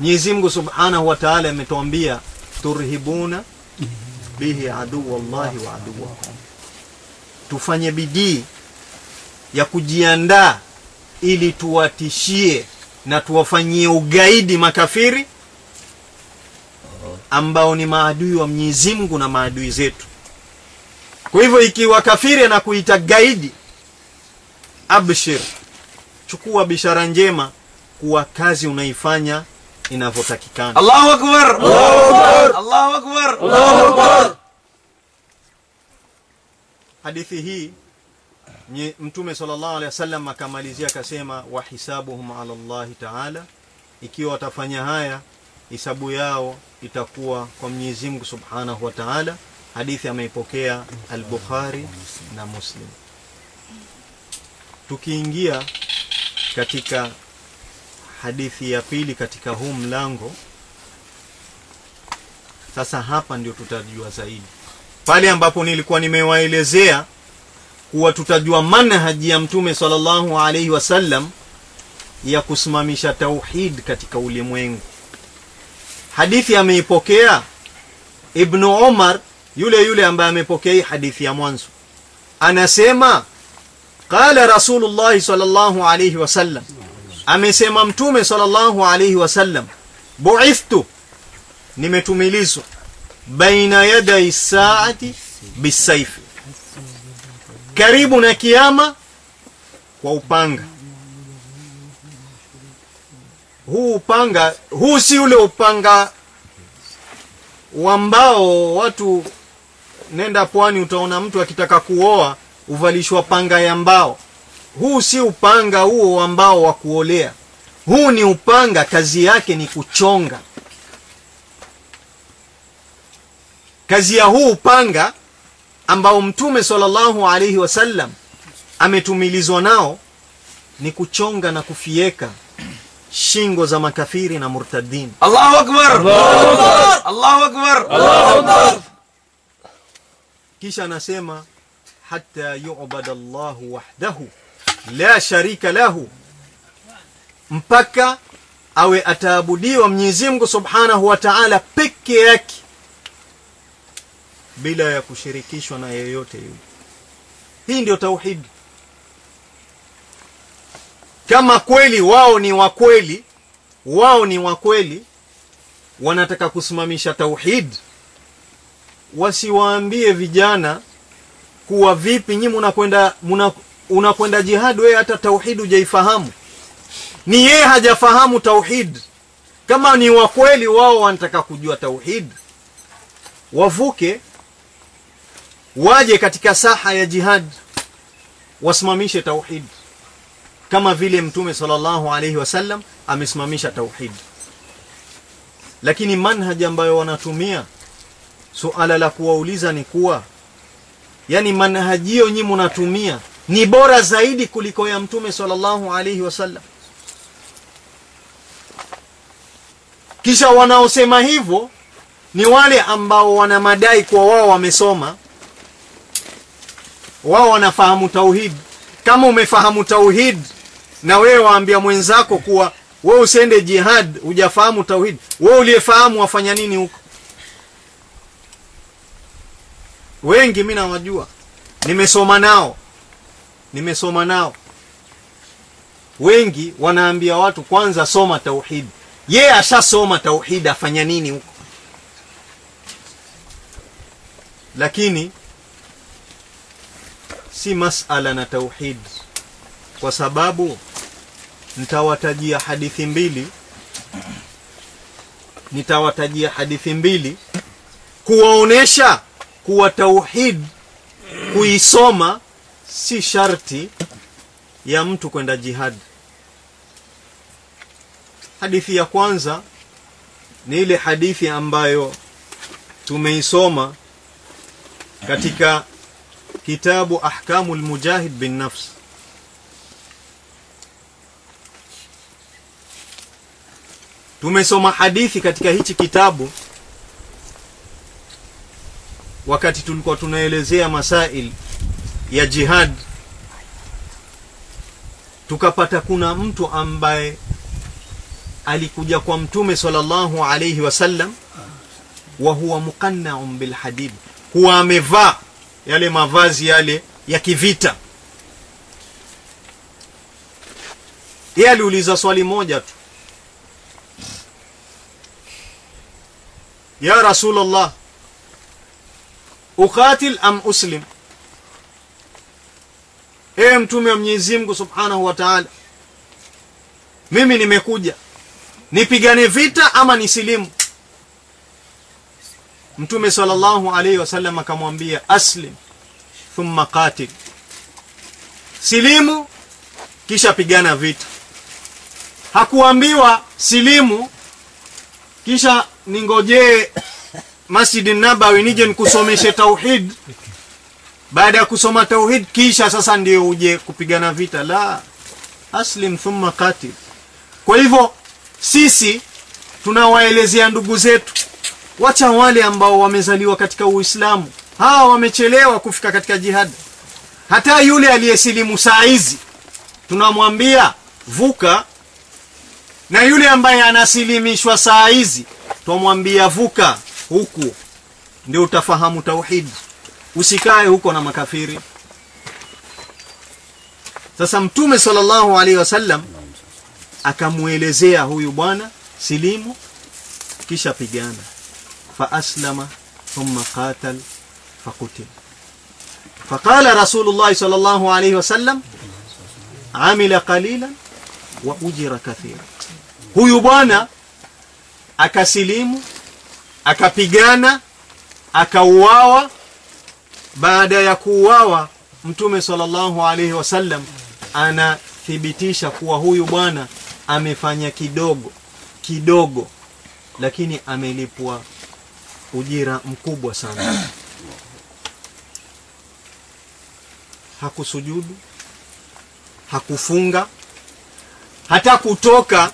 Mwenyezi Mungu Subhanahu wa Ta'ala ametuambia turhibuna bihi adu wallahi wa aduwakum. Tufanye bidii ya kujiandaa ili tuwatishie na tuwafanyie ugaidi makafiri ambao ni maadui wa Mwenyezi Mungu na maadui zetu. Kwa hivyo ikiwa kafiri anakuita gaidi, abshir, chukua bishara njema kuwa kazi unaifanya inavyotakikana. Allahu akbar! Allahu akbar! Allahu akbar! Allahu akbar! Hadithi hii Mtume sallallahu alaihi wasallam akamalizia akasema, wahisabuhum ala Allah taala, ikiwa watafanya haya hisabu yao itakuwa kwa Mwenyezi Mungu Subhanahu wa Ta'ala. Hadithi ameipokea Al-Bukhari na Muslim. Tukiingia katika hadithi ya pili katika huu mlango, sasa hapa ndio tutajua zaidi, pale ambapo nilikuwa nimewaelezea kuwa tutajua manhaji ya Mtume sallallahu alaihi wasallam ya kusimamisha tauhid katika ulimwengu. Hadithi ameipokea Ibnu Umar, yule yule ambaye amepokea hii hadithi ya mwanzo, anasema qala Rasulullah sallallahu alayhi wasallam, amesema Mtume sallallahu alayhi wasallam, buithtu, nimetumilizwa baina yadai saati bisaifi, karibu na kiama kwa upanga. Huu upanga huu si ule upanga ambao watu nenda pwani utaona mtu akitaka kuoa uvalishwa panga ya mbao. Huu si upanga huo ambao wa kuolea. Huu ni upanga kazi yake ni kuchonga. Kazi ya huu upanga ambao mtume sallallahu alaihi wasallam ametumilizwa nao ni kuchonga na kufieka shingo za makafiri na murtadin Allahu akbar. Allahu akbar. Allahu akbar! kisha anasema hatta yu'bad Allahu wahdahu la sharika lahu mpaka awe ataabudiwa Mwenyezi Mungu Subhanahu wa Ta'ala peke yake bila ya kushirikishwa na yeyote yule. Hii ndio tauhid. Kama kweli wao ni wa kweli wao ni wa kweli wanataka kusimamisha tauhid wasiwaambie vijana kuwa vipi nyi mnakwenda unakwenda jihad wewe hata tauhid hujaifahamu. Ni yeye hajafahamu tauhid. Kama ni wa kweli wao wanataka kujua tauhid. Wavuke waje katika saha ya jihad wasimamishe tauhid. Kama vile mtume sallallahu alaihi wasallam amesimamisha tauhid. Lakini manhaji ambayo wanatumia suala la kuwauliza ni kuwa yani manhaji hiyo nyi mnatumia ni bora zaidi kuliko ya mtume sallallahu alaihi wasallam. Kisha wanaosema hivyo ni wale ambao wana madai kwa wao wamesoma wao wanafahamu tauhid. Kama umefahamu tauhid na wewe waambia mwenzako kuwa wewe usiende jihad hujafahamu tauhid. Wewe uliyefahamu wafanya nini huko? Wengi mimi nawajua. Nimesoma nao. Nimesoma nao. Wengi wanaambia watu kwanza soma tauhid. Ye ashasoma tauhid afanya nini huko? Lakini si masala na tauhid. Kwa sababu nitawatajia hadithi mbili. Nitawatajia hadithi mbili. Kuwaonesha kuwa tauhid kuisoma si sharti ya mtu kwenda jihadi. hadithi ya kwanza ni ile hadithi ambayo tumeisoma katika kitabu ahkamu lmujahid bin nafs. Tumesoma hadithi katika hichi kitabu wakati tulikuwa tunaelezea masail ya jihad. Tukapata kuna mtu ambaye alikuja kwa mtume sallallahu alayhi wasallam wa huwa muqanna'un bilhadid huwa amevaa yale mavazi yale ya kivita. Yeye aliuliza swali moja tu. Ya rasulullah ukatil am uslim Ee mtume wa Mwenyezi Mungu Subhanahu wa Ta'ala mimi nimekuja nipigane vita ama nisilimu mtume sallallahu alayhi wasallam akamwambia aslim thumma qatil silimu kisha pigana vita hakuambiwa silimu kisha ningojee Masjid Nabawi nije nikusomeshe tauhid. Baada ya kusoma tauhid, kisha sasa ndio uje kupigana vita. La, aslim thumma qatil. Kwa hivyo sisi tunawaelezea ndugu zetu, wacha wale ambao wamezaliwa katika Uislamu, hawa wamechelewa kufika katika jihad. Hata yule aliyesilimu saa hizi tunamwambia vuka, na yule ambaye anasilimishwa saa hizi twamwambia vuka huku, ndio utafahamu tauhidi. Usikae huko na makafiri. Sasa Mtume sallallahu alaihi wasallam akamwelezea huyu bwana silimu, kisha pigana, fa ثم قاتل فقتل فقال رسول الله صلى الله عليه amila عمل wa ujira kathira. Huyu bwana akasilimu, akapigana, akauawa. Baada ya kuuawa, Mtume sallallahu alaihi wasallam anathibitisha kuwa huyu bwana amefanya kidogo kidogo, lakini amelipwa ujira mkubwa sana. Hakusujudu, hakufunga, hata kutoka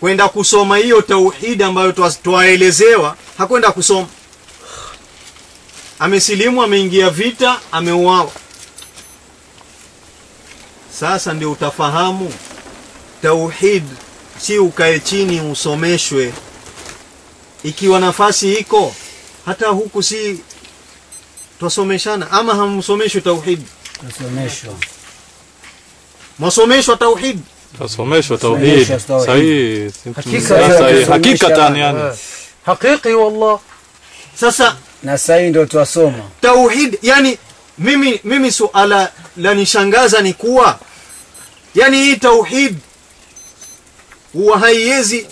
kwenda kusoma hiyo tauhidi ambayo twaelezewa, hakwenda kusoma. Amesilimu, ameingia vita, ameuawa. Sasa ndio utafahamu tauhid, si ukae chini usomeshwe ikiwa nafasi iko hata huku si twasomeshana ama hamsomeshwe tauhid? Twasomeshwa. Mwasomeshwa tauhid? Twasomeshwa tauhid. sahihi hakikatan yani. Hakiki wallah. Sasa na sahihi ndio twasoma. tauhid yani mimi mimi suala la nishangaza ni kuwa yani hii tauhid huwa haiwezi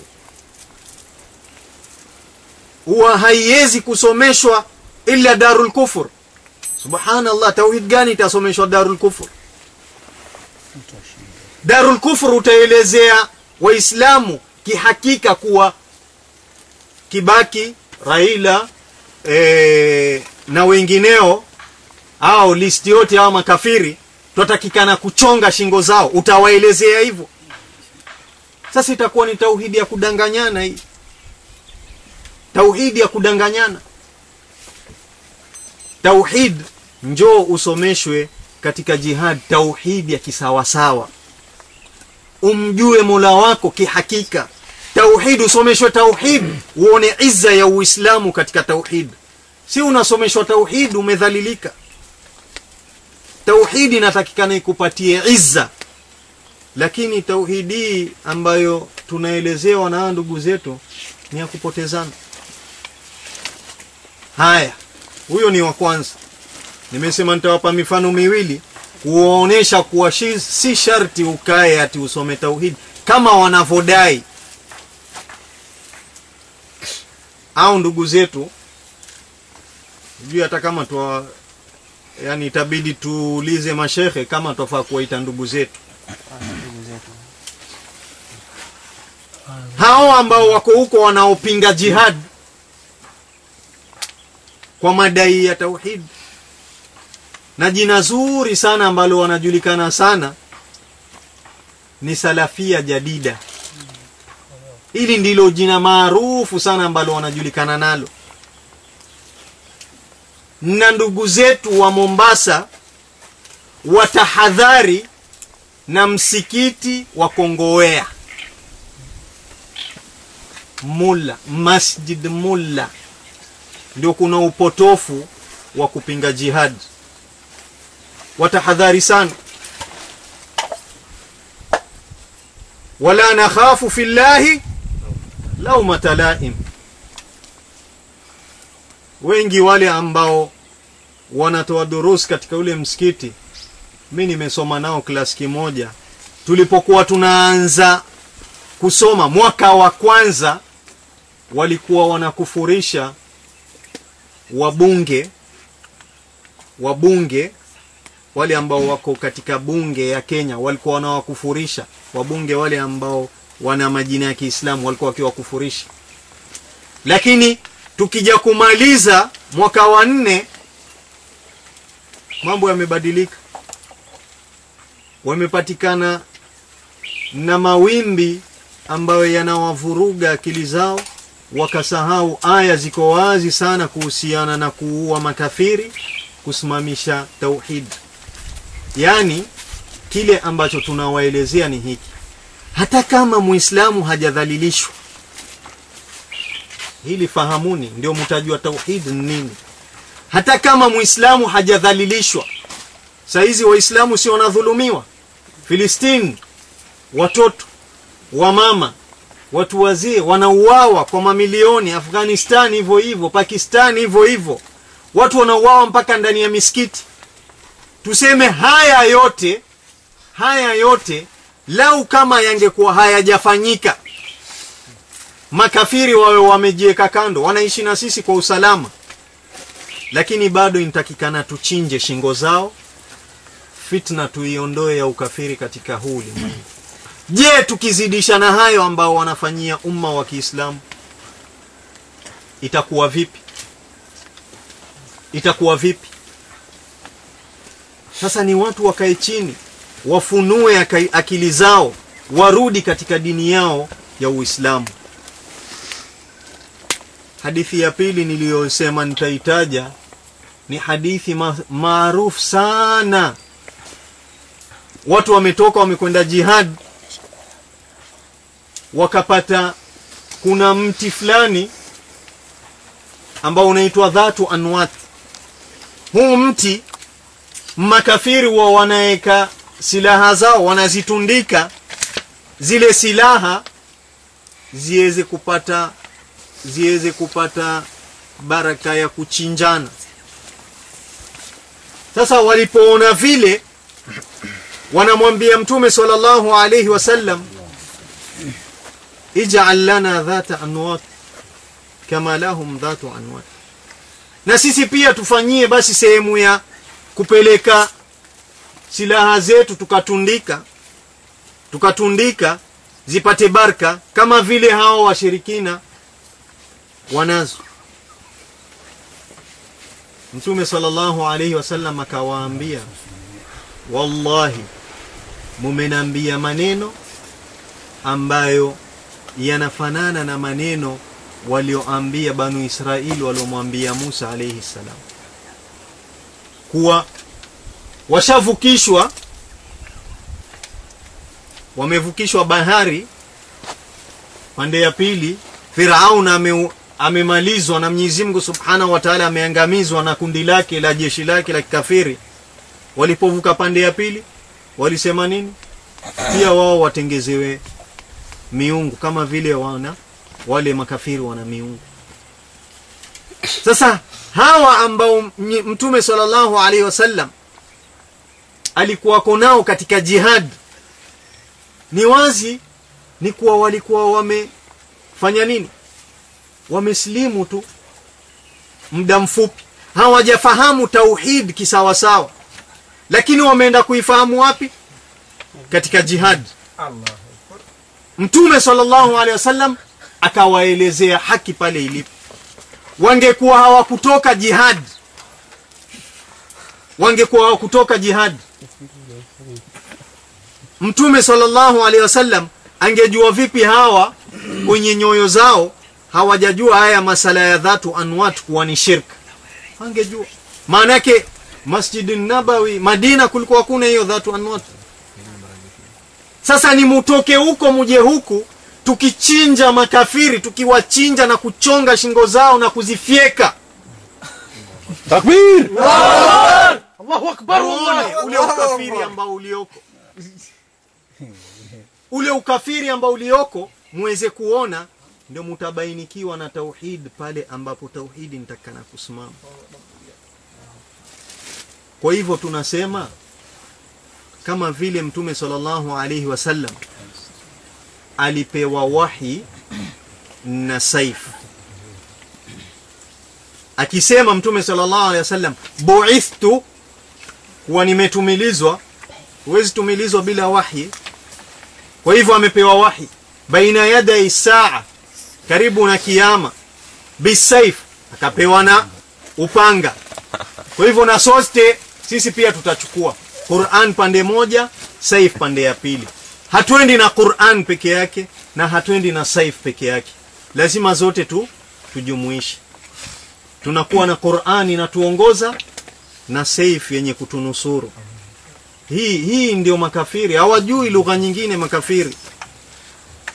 huwa haiwezi kusomeshwa ila darul kufur. Subhanallah tauhid gani itasomeshwa darul kufur? Darul kufur utaelezea waislamu kihakika kuwa kibaki raila e, na wengineo au listi yote hawa makafiri twatakikana kuchonga shingo zao. Utawaelezea hivyo. Sasa itakuwa ni tauhidi ya kudanganyana hii tauhidi ya kudanganyana. Tauhid njoo usomeshwe katika jihad tauhidi ya kisawasawa. Umjue mola wako kihakika. Tauhid usomeshwe tauhid uone izza ya uislamu katika tauhid. Si unasomeshwa tauhid umedhalilika. Tauhid inatakikana ikupatie izza. Lakini tauhidi ambayo tunaelezewa na ndugu zetu ni ya kupotezana haya huyo ni wa kwanza. Nimesema nitawapa mifano miwili kuwaonesha kuwa si sharti ukae ati usome tauhidi kama wanavyodai. Au ndugu zetu sijui hata kama tuwa, yani itabidi tuulize mashehe kama twafaa kuwaita ndugu zetu. Hao ambao wako huko wanaopinga jihad kwa madai ya tauhid. Na jina zuri sana ambalo wanajulikana sana ni salafia jadida. Hili ndilo jina maarufu sana ambalo wanajulikana nalo. Na ndugu zetu wa Mombasa watahadhari na msikiti wa Kongowea Mulla, Masjid Mulla, ndio kuna upotofu wa kupinga jihad. Watahadhari sana, wala nakhafu fillahi laumata laim. Wengi wale ambao wanatoa durus katika ule msikiti, mi nimesoma nao klasi kimoja, tulipokuwa tunaanza kusoma mwaka wa kwanza walikuwa wanakufurisha wabunge wabunge wale ambao wako katika bunge ya Kenya walikuwa wanawakufurisha. Wabunge wale ambao wana majina ya Kiislamu walikuwa wakiwakufurisha. Lakini tukija kumaliza mwaka wa nne mambo yamebadilika. Wamepatikana na mawimbi ambayo yanawavuruga akili zao wakasahau aya ziko wazi sana kuhusiana na kuua makafiri kusimamisha tauhid. Yani kile ambacho tunawaelezea ni hiki. Hata kama muislamu hajadhalilishwa hili fahamuni ndio mtajua tauhid ni nini. Hata kama muislamu hajadhalilishwa saizi waislamu si wanadhulumiwa. Filistini watoto wamama watu wazee wanauawa kwa mamilioni afghanistan hivyo hivyo pakistan hivyo hivyo. Watu wanauawa mpaka ndani ya misikiti. Tuseme haya yote haya yote lau kama yangekuwa hayajafanyika makafiri wawe wamejiweka kando wanaishi na sisi kwa usalama. Lakini bado inatakikana tuchinje shingo zao fitna tuiondoe ya ukafiri katika huu ulimwengu je tukizidisha na hayo ambao wanafanyia umma wa kiislamu itakuwa vipi? Itakuwa vipi? Sasa ni watu wakae chini wafunue akili zao warudi katika dini yao ya uislamu. Hadithi ya pili niliyosema nitaitaja ni hadithi ma- maarufu sana. Watu wametoka wamekwenda jihad wakapata kuna mti fulani ambao unaitwa dhatu anwat huu mti makafiri wa wanaweka silaha zao wanazitundika zile silaha ziweze kupata ziweze kupata baraka ya kuchinjana. Sasa walipoona vile wanamwambia mtume sallallahu alaihi wasallam ij'al lana dhata anwat kama lahum dhatu anwat. Na sisi pia tufanyie basi sehemu ya kupeleka silaha zetu tukatundika tukatundika zipate baraka kama vile hao washirikina wanazo. Mtume sallallahu alayhi wasallam akawaambia wallahi mumenambia maneno ambayo yanafanana na maneno walioambia banu israili waliomwambia musa alayhi salam. Kuwa washavukishwa wamevukishwa bahari pande ya pili firaun ame, amemalizwa na mwenyezi mungu subhanahu wa taala ameangamizwa na kundi lake la jeshi lake la kikafiri. Walipovuka pande ya pili walisema nini? Pia wao watengezewe miungu kama vile wana wale makafiri wana miungu. Sasa hawa ambao mtume sallallahu alaihi wasallam alikuwako nao katika jihad ni wazi ni kuwa walikuwa wamefanya nini? Wamesilimu tu muda mfupi. Hawajafahamu tauhid kisawasawa. Lakini wameenda kuifahamu wapi? Katika jihad mtume sallallahu alaihi wasallam akawaelezea haki pale ilipo. Wangekuwa hawakutoka jihad. Wangekuwa hawakutoka jihad. Mtume sallallahu alaihi wasallam angejua vipi hawa kwenye nyoyo zao hawajajua haya masala ya dhatu anwat kuwa ni shirk. Angejua maana yake masjidi nabawi madina kulikuwa hakuna hiyo dhatu anwat sasa ni mutoke huko muje huku tukichinja makafiri tukiwachinja na kuchonga shingo zao na kuzifyeka Takbir! Allahu akbar! ule ukafiri ambao ulioko ule ukafiri ambao ulioko muweze kuona ndio mutabainikiwa na tauhid pale ambapo tauhidi nitakana kusimama kwa hivyo tunasema kama vile mtume sallallahu alaihi wasallam alipewa wahi na saif. Akisema mtume sallallahu alaihi wasallam buithtu kuwa nimetumilizwa. Huwezi tumilizwa bila wahi. Kwa hivyo amepewa wahi. Baina yadai saa karibu na kiama bisaif akapewa na upanga. Kwa hivyo na sote sisi pia tutachukua quran pande moja saif pande ya pili. Hatuendi na quran peke yake na hatuendi na saif peke yake. Lazima zote tu tujumuishe. Tunakuwa na Qur'an inatuongoza na saif yenye kutunusuru. Hii hii ndio makafiri. Hawajui lugha nyingine makafiri.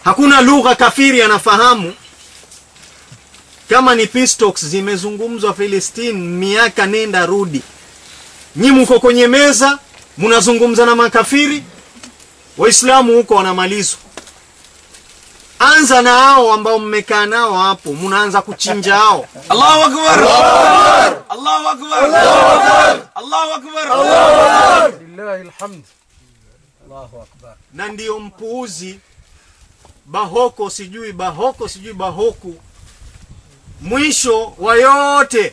Hakuna lugha kafiri anafahamu. Kama ni pistox zimezungumzwa Palestine miaka nenda rudi. Nyi mko kwenye meza mnazungumza na makafiri? Waislamu huko wanamalizwa. Anza na hao ambao mmekaa nao hapo mnaanza kuchinja hao. Allahu akbar! Allahu akbar! Allahu akbar! Lillahi alhamd allahu akbar! Na ndio mpuuzi bahoko sijui bahoko sijui bahoku. Mwisho wa yote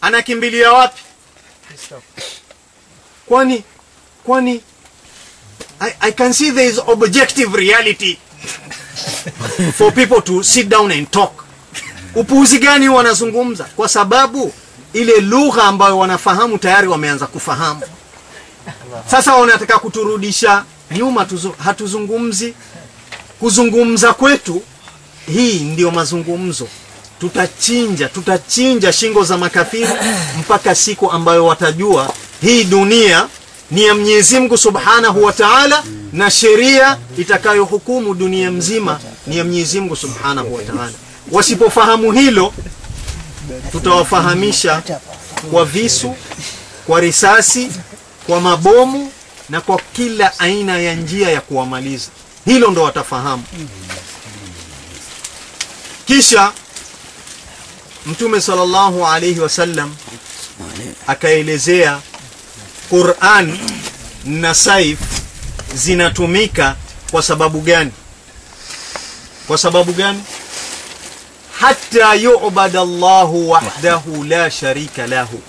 anakimbilia wapi? Kwani kwani I, I can see there is objective reality for people to sit down and talk. Upuuzi gani wanazungumza? Kwa sababu ile lugha ambayo wanafahamu tayari wameanza kufahamu. Sasa wanataka kuturudisha nyuma tuzu, hatuzungumzi. Kuzungumza kwetu hii ndio mazungumzo. Tutachinja tutachinja shingo za makafiri mpaka siku ambayo watajua hii dunia ni ya Mwenyezi Mungu Subhanahu wa Ta'ala na sheria itakayohukumu dunia mzima ni ya Mwenyezi Mungu Subhanahu wa Ta'ala. Wasipofahamu hilo, tutawafahamisha kwa visu, kwa risasi, kwa mabomu na kwa kila aina ya njia ya kuwamaliza. Hilo ndo watafahamu. Kisha Mtume sallallahu alayhi wasallam akaelezea Qur'an na saif zinatumika kwa sababu gani? Kwa sababu gani? Hatta yu'bada Allahu wahdahu la sharika lahu,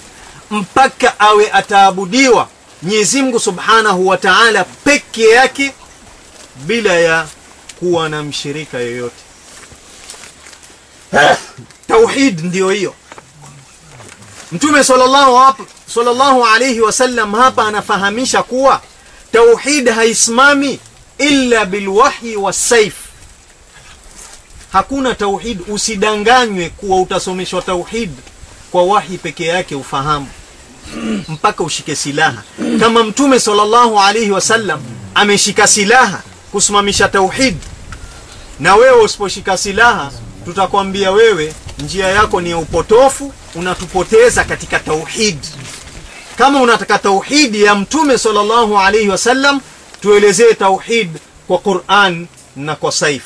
mpaka awe ataabudiwa Mwenyezi Mungu Subhanahu wa Ta'ala peke yake bila ya kuwa na mshirika yoyote. Tauhid ndiyo hiyo. Mtume sallallahu hapa sallallahu alayhi wasallam hapa anafahamisha kuwa tauhid haisimami illa bilwahyi wasaif. Hakuna tauhid, usidanganywe kuwa utasomeshwa tauhid kwa wahi peke yake ufahamu mpaka ushike silaha. Kama Mtume sallallahu alayhi wasallam ameshika silaha kusimamisha tauhid, na wewe usiposhika silaha, tutakwambia wewe njia yako ni ya upotofu, unatupoteza katika tauhid. Kama unataka tauhidi ya Mtume sallallahu alayhi wasallam, tuelezee tauhid kwa Qur'an na kwa saif.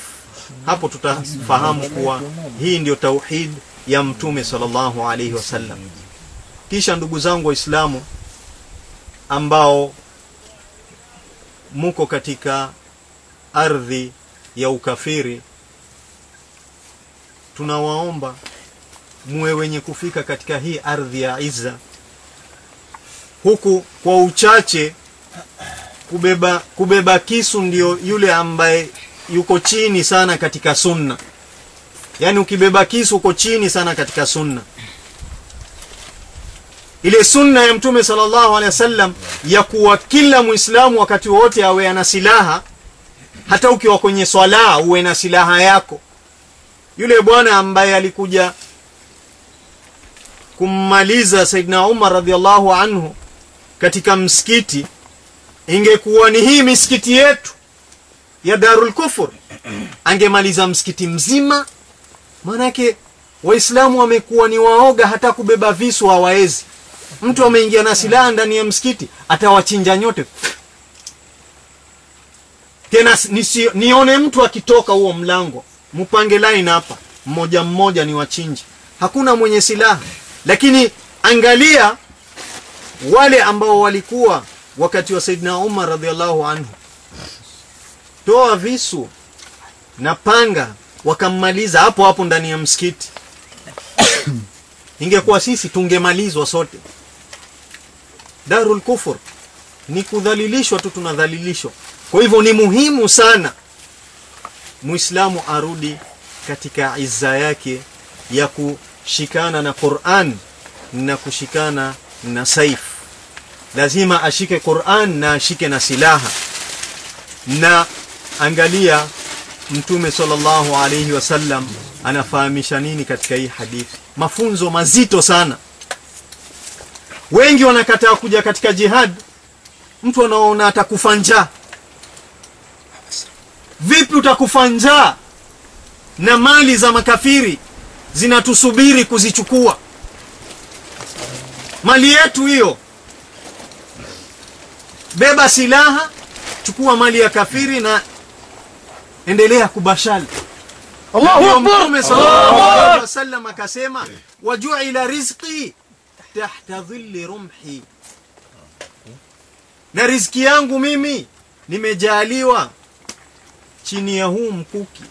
Hapo tutafahamu kuwa hii ndio tauhid ya Mtume sallallahu alaihi wasallam. Kisha ndugu zangu Waislamu ambao muko katika ardhi ya ukafiri, tunawaomba muwe wenye kufika katika hii ardhi ya izza, huku kwa uchache kubeba, kubeba kisu ndio yule ambaye yuko chini sana katika sunna. Yaani ukibeba kisu uko chini sana katika sunna ile sunna ya mtume sallallahu alaihi wasallam ya kuwa kila muislamu wakati wote awe ana silaha hata ukiwa kwenye swala uwe na silaha yako yule bwana ambaye alikuja kummaliza saidna umar radhiallahu anhu katika msikiti ingekuwa ni hii misikiti yetu ya darul kufur. Angemaliza msikiti mzima maanake waislamu wamekuwa ni waoga hata kubeba visu hawaezi mtu ameingia na silaha ndani ya msikiti atawachinja nyote. Tena nisi, nione mtu akitoka huo mlango mpange line hapa mmoja mmoja ni wachinji hakuna mwenye silaha. Lakini angalia wale ambao walikuwa wakati wa Saidina Umar radhiallahu anhu. Toa visu na panga wakammaliza hapo hapo ndani ya msikiti. Ingekuwa sisi tungemalizwa sote. Darul kufur ni kudhalilishwa tu tunadhalilishwa. Kwa hivyo ni muhimu sana muislamu arudi katika izza yake ya kushikana na Qur'an na kushikana na saif. Lazima ashike Qur'an na ashike na silaha. Na angalia mtume sallallahu alayhi wasallam anafahamisha nini katika hii hadithi? Mafunzo mazito sana. Wengi wanakataa kuja katika jihad. Mtu anaona atakufa njaa. Vipi utakufa njaa? Na mali za makafiri zinatusubiri kuzichukua mali yetu hiyo. Beba silaha chukua mali ya kafiri na endelea kubashali Ndio mtume sallallahu alaihi wasallam akasema wajuila rizqi tahta dhilli rumhi. Na riziki yangu mimi nimejaliwa chini ya huu mkuki.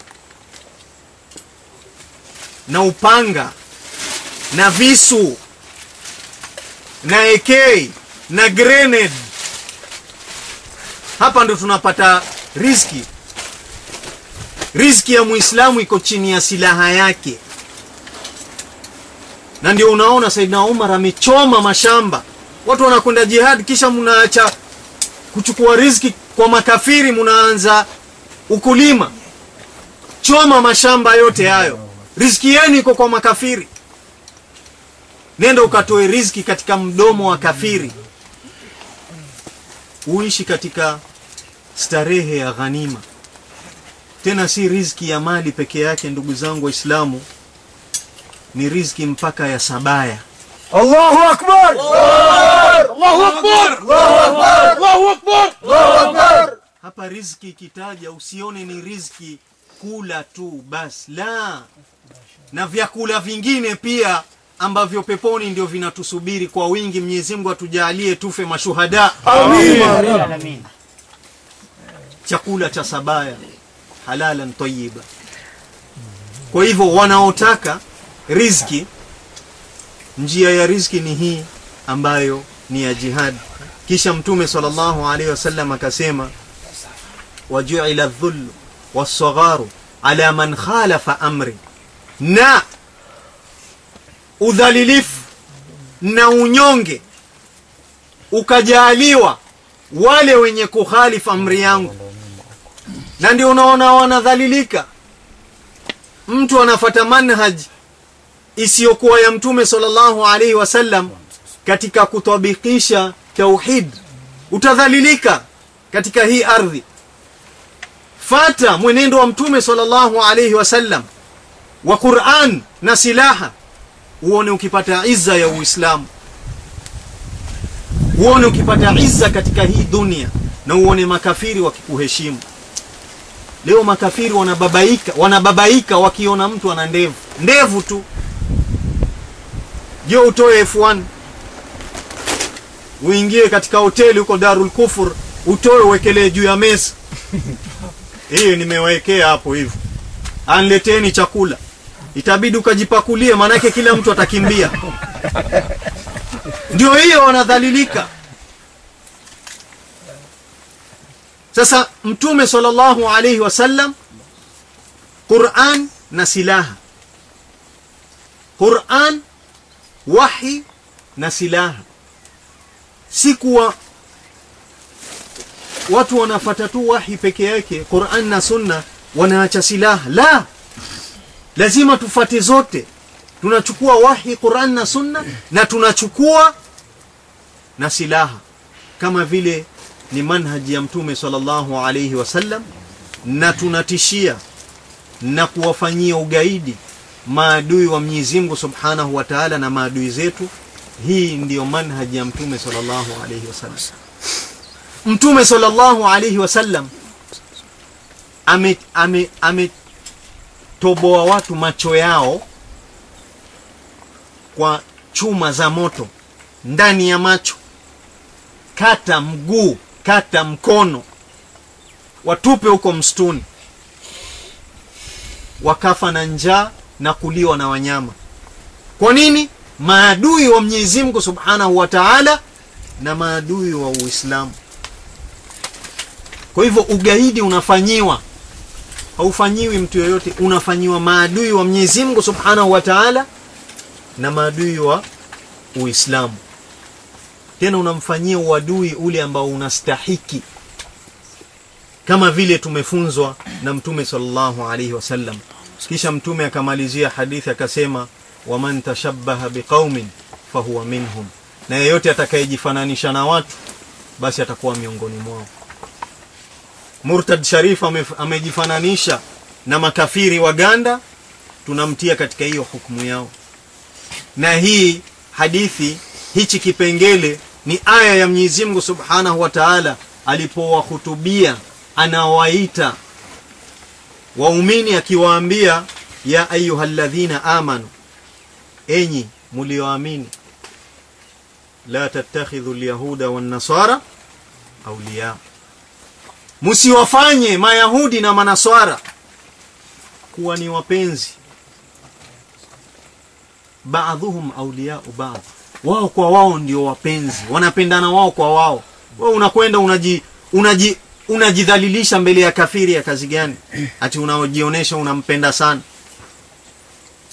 Na upanga na visu na AK na grenade. Hapa ndo tunapata riski. Riski ya muislamu iko chini ya silaha yake. Na ndio unaona saidna umar amechoma mashamba. Watu wanakwenda jihad kisha mnaacha kuchukua riski kwa makafiri mnaanza ukulima. Choma mashamba yote hayo. Riski yenu iko kwa makafiri nenda ukatoe riziki katika mdomo wa kafiri. Uishi katika starehe ya ghanima. Tena si riziki ya mali peke yake ndugu zangu waislamu. Ni riziki mpaka ya sabaya. Allahu akbar! Allahu akbar! Allahu akbar! Allahu akbar. hapa riziki ikitaja usione ni riziki kula tu basi la. Na vyakula vingine pia ambavyo peponi ndio vinatusubiri kwa wingi. Mwenyezi mungu atujalie tufe mashuhada. Amin. Chakula cha sabaya halalan tayyiba. kwa hivyo wanaotaka riziki njia ya riziki ni hii ambayo ni ya jihad. Kisha mtume sallallahu alaihi wasallam akasema wajuila dhullu wassagharu ala man khalafa amri. Na udhalilifu na unyonge ukajaaliwa wale wenye kukhalifu amri yangu. Na ndio unaona wanadhalilika. Mtu anafata manhaji isiyokuwa ya mtume sallallahu alaihi wasallam katika kutabikisha tauhid. Utadhalilika katika hii ardhi. Fata mwenendo wa mtume sallallahu alaihi wasallam wa Qur'an na silaha uone ukipata izza ya Uislamu. Uone ukipata izza katika hii dunia na uone makafiri wakikuheshimu. Leo makafiri wanababaika wanababaika wakiona mtu ana ndevu. Ndevu tu. Je utoe F1 uingie katika hoteli huko Darul Kufur utoe uwekelee juu ya meza. Hii nimewekea hapo hivyo anleteni chakula itabidi ukajipakulie maanake kila mtu atakimbia. Ndio hiyo wanadhalilika. Sasa mtume sallallahu alaihi wasallam Qur'an na silaha. Qur'an wahi na silaha. Si kuwa watu wanafata tu wahi peke yake Qur'an na sunna wanaacha silaha. La lazima tufate zote. Tunachukua wahi Qur'an na sunna na tunachukua na silaha. Kama vile ni manhaji ya mtume sallallahu alayhi wasallam na tunatishia na kuwafanyia ugaidi maadui wa Mwenyezi Mungu Subhanahu wa Ta'ala na maadui zetu. Hii ndiyo manhaji ya mtume sallallahu alayhi wasallam. Mtume sallallahu alayhi wasallam ame ame ametoboa watu macho yao kwa chuma za moto ndani ya macho. Kata mguu kata mkono watupe huko msituni. Wakafa na njaa na kuliwa na wanyama. Kwa nini? Maadui wa Mwenyezi Mungu Subhanahu wa Ta'ala na maadui wa Uislamu. Kwa hivyo ugaidi unafanyiwa haufanyiwi mtu yoyote unafanyiwa maadui wa Mwenyezi Mungu Subhanahu wa Ta'ala na maadui wa Uislamu, tena unamfanyia uadui ule ambao unastahiki, kama vile tumefunzwa na Mtume sallallahu alaihi wasallam. Kisha Mtume akamalizia hadithi akasema, waman tashabbaha biqaumin fahuwa minhum, na yeyote atakayejifananisha na watu basi atakuwa miongoni mwao. Murtad Sharif amejifananisha na makafiri wa Waganda, tunamtia katika hiyo hukumu yao. Na hii hadithi, hichi kipengele ni aya ya Mwenyezi Mungu Subhanahu wa Ta'ala alipowahutubia, anawaita waumini akiwaambia, ya ayyuhalladhina amanu, enyi mulioamini, la tattakhidhu alyahuda wan nasara awliya msiwafanye mayahudi na manaswara kuwa ni wapenzi. Baadhuhum auliyau baadh wao kwa wao ndio wapenzi. Wanapendana wao kwa wao. Wewe unakwenda unaji unaji unajidhalilisha mbele ya kafiri ya kazi gani? Ati unaojionyesha unampenda sana.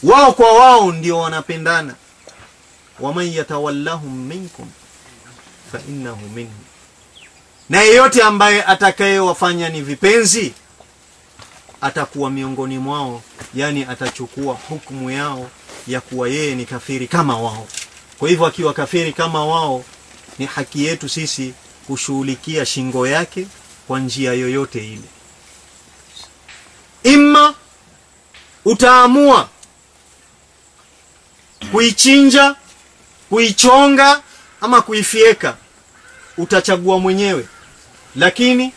Wao kwa wao ndio wanapendana. Waman yatawallahum minkum fa innahu minhum na yeyote ambaye atakayewafanya ni vipenzi atakuwa miongoni mwao, yani atachukua hukumu yao ya kuwa yeye ni kafiri kama wao. Kwa hivyo akiwa kafiri kama wao, ni haki yetu sisi kushughulikia shingo yake kwa njia yoyote ile. Imma utaamua kuichinja, kuichonga ama kuifieka, utachagua mwenyewe lakini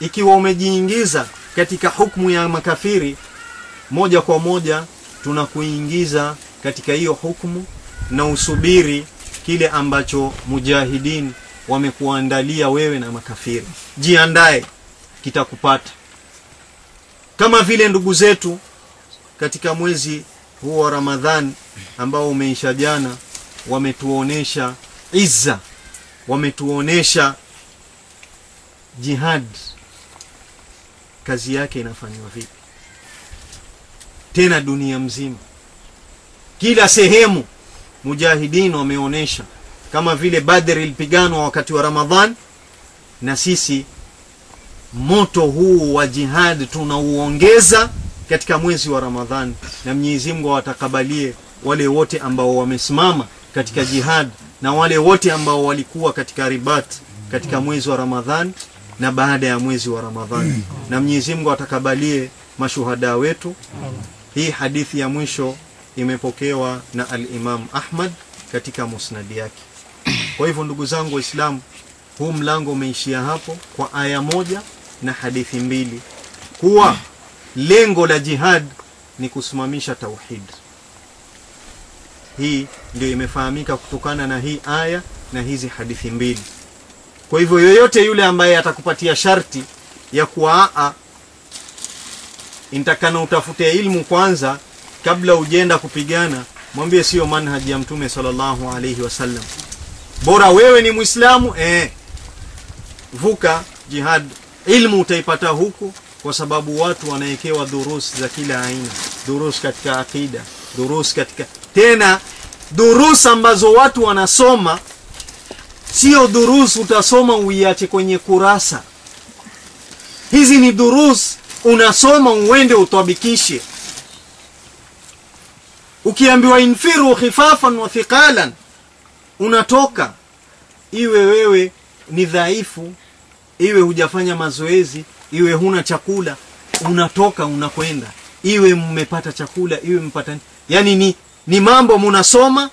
ikiwa umejiingiza katika hukmu ya makafiri moja kwa moja tunakuingiza katika hiyo hukmu na usubiri kile ambacho mujahidin wamekuandalia wewe na makafiri. Jiandae kitakupata. Kama vile ndugu zetu katika mwezi huu wa Ramadhani ambao umeisha jana wametuonesha izza wametuonesha jihad. Kazi yake inafanywa vipi? Tena dunia mzima. Kila sehemu mujahidin wameonyesha kama vile badri ilipiganwa wakati wa ramadhan na sisi moto huu wa jihad tunauongeza katika mwezi wa ramadhan na mwenyezi mungu awatakabalie wale wote ambao wamesimama katika jihad na wale wote ambao walikuwa katika ribat katika mwezi wa ramadhan na baada ya mwezi wa ramadhani. Na mwenyezi mungu atakabalie mashuhada wetu. Hii hadithi ya mwisho imepokewa na al-Imam ahmad katika musnadi yake. Kwa hivyo ndugu zangu waislamu huu mlango umeishia hapo kwa aya moja na hadithi mbili. Kuwa lengo la jihad ni kusimamisha tauhid. Hii ndio imefahamika kutokana na hii aya na hizi hadithi mbili kwa hivyo yoyote yule ambaye atakupatia sharti ya kuwa a intakana utafute ilmu kwanza kabla ujenda kupigana mwambie sio manhaji ya mtume sallallahu alayhi wasallam. Bora wewe ni Muislamu eh, vuka jihad. Ilmu utaipata huku kwa sababu watu wanawekewa durus za kila aina. Durus katika akida, durus katika tena durus ambazo watu wanasoma sio durus utasoma uiache kwenye kurasa. Hizi ni durus unasoma uende utabikishe ukiambiwa infiru khifafan wa thiqalan unatoka. Iwe wewe ni dhaifu iwe hujafanya mazoezi iwe huna chakula unatoka unakwenda. Iwe mmepata chakula iwe mpata yani ni, ni mambo munasoma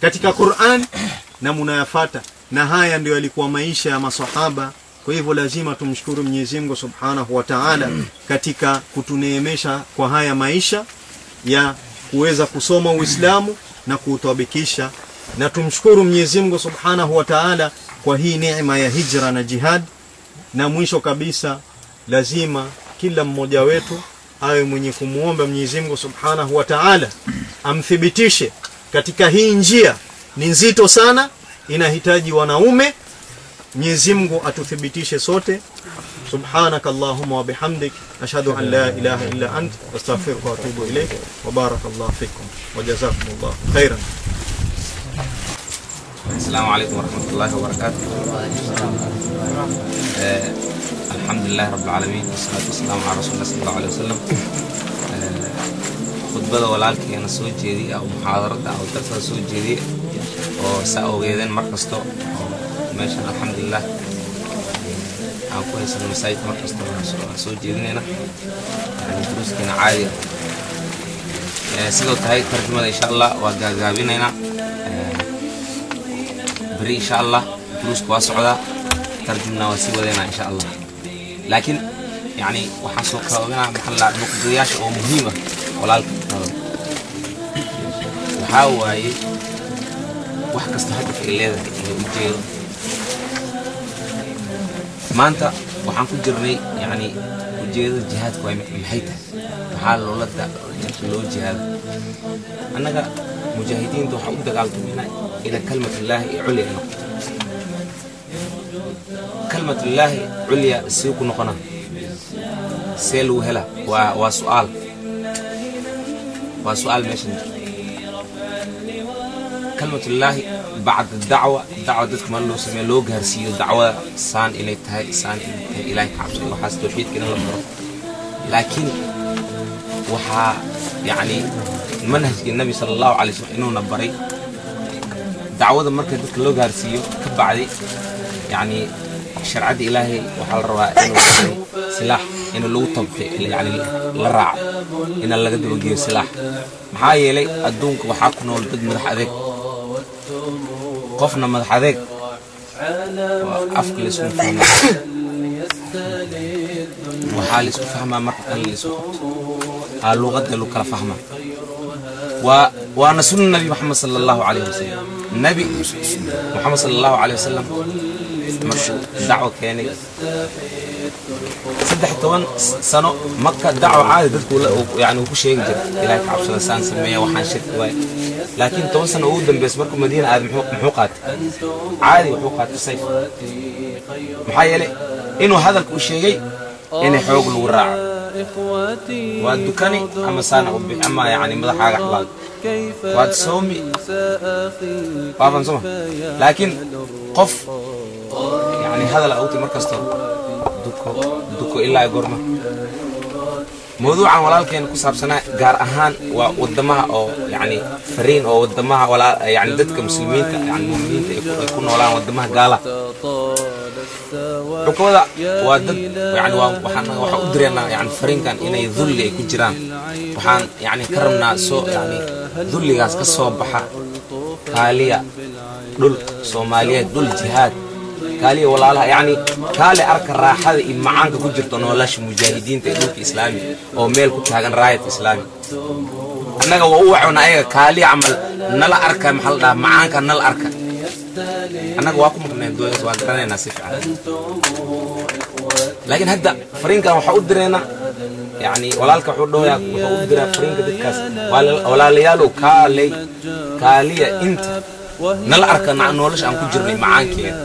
katika Qur'an na munayafata. Na haya ndio yalikuwa maisha ya masahaba kwa hivyo lazima tumshukuru Mwenyezi Mungu Subhanahu wa Ta'ala katika kutuneemesha kwa haya maisha ya kuweza kusoma Uislamu na kuutabikisha. Na tumshukuru Mwenyezi Mungu Subhanahu wa Ta'ala kwa hii neema ya hijra na jihad. Na mwisho kabisa lazima kila mmoja wetu awe mwenye kumuomba Mwenyezi Mungu Subhanahu wa Ta'ala amthibitishe katika hii njia ni nzito sana, inahitaji wanaume. Mwenyezi Mungu atuthibitishe sote. subhanakallahumma wa bihamdik ashhadu an la ilaha illa ant astaghfiruka wa atubu ilayk wa barakallahu fikum wa jazakumullahu khairan. Assalamu alaykum wa rahmatullahi wa barakatuh. Eh, Alhamdulillah rabbil alamin wassalatu wassalamu ala rasulillah sallallahu alayhi wasallam. khudbada walaalkeena soo jeediye oo muxaadarada oo dartada soo jeediye oo saa ogeedeen mar kasta oo meeshan alxamdulilah aan ku haysano masaajid mar kasta aan soo jeedinayna duruuskeena caadiga ah. eh, sidoo tahay tarjumada insha allah waa gaagaabinaynaa eh, beri insha allah duruuska waa socdaa tarjumna waa sii wadaynaa insha allah laakiin yani waxaan soo kala oganaa maxaa muqdadayaasha oo muhiima ah, walaalka waxaa waaye wax kasta hadafka ay leedahay iyo ujeedo maanta waxaan ku jirnay yani ujeedada jihaadka waa maxay tahay? Maxaa loola loo jihaada annaga mujaahidiinta waxaan u dagaaltamayna ila kalmatullaahi ee culya noqoto kalmatullaahi culya sii ku noqona. See lagu hela waa su'aal. Waa su'aal meeshan كلمة الله بعد الدعوة دعوة دتك ما له سمي لو جهرسي الدعوة سان إلي تها سان إلي تها تهي عبد الله وحاس توحيد كنا لبرو لكن وحا يعني منهج النبي صلى الله عليه وسلم إنه نبري. دعوة مركز دتك لو غارسيو كبعدي يعني شرعد إلهي وحال روا إنه سلاح إنه لو طبق يعني للرع إن اللي قدر سلاح. محايلي أدونك وحاكنا والبد مدح أذيك وقفنا مع حضرتك وقفت الاسم فهمها وحال فهمه فهمها مرة الاسم اللغة قالوا كلا فهمها وأنا سنة النبي محمد صلى الله عليه وسلم. النبي محمد صلى الله عليه وسلم. دعوة كانت. سدح توان سنه مكة دعوة عادي دكو يعني وكو شيء جرى إلى كعب سنة سنه سمية وحان شيء لكن توان سنة اودن بس مركو مدينة عاد محوق محوقات عادي محوقات في السيف محايلة إنو هذا الكو شيء إني حوق الوراع. واد دكاني أما سانا أوبي أما يعني مضح حاجة حبال واد سومي بابا نسومه لكن قف. يعني هذا لا أوتي مركز طول saabsanaa gaar ahaan waa wadamaha oo yani fariin oo wadamaha walaa yani dadka muslimiinta yani muuminiinta ay ku noolaan wadamaha gaala xukumada waa dad yani waa waxaan waxaan u direynaa yani fariinkan inay dulli ay ku jiraan waxaan yani ka rabnaa soo yani dulligaas ka soo baxa kaaliya dhul soomaaliyeed dhul jihaad kaaliya walaalaha yani kaale arka raaxada iyo macaanka ku jirto nolosha mujaahidiinta ee dhulka islaami oo meel ku taagan raayat islaami. Annaga waa u wacona ayaga kaaliya camal nala arka maxaa la dhahaa macaanka nala arka. Annaga waa ku maqneen dooyas waan garanaynaa si fiican. Laakiin hadda fariinkan waxaa u direena yani walaalka wuxuu dhawayaa wuxuu u diraa fariinka dadkaas. Walaalayaalow kaalay kaaliya inta nala arka nolosha aan ku jirnay macaankeeda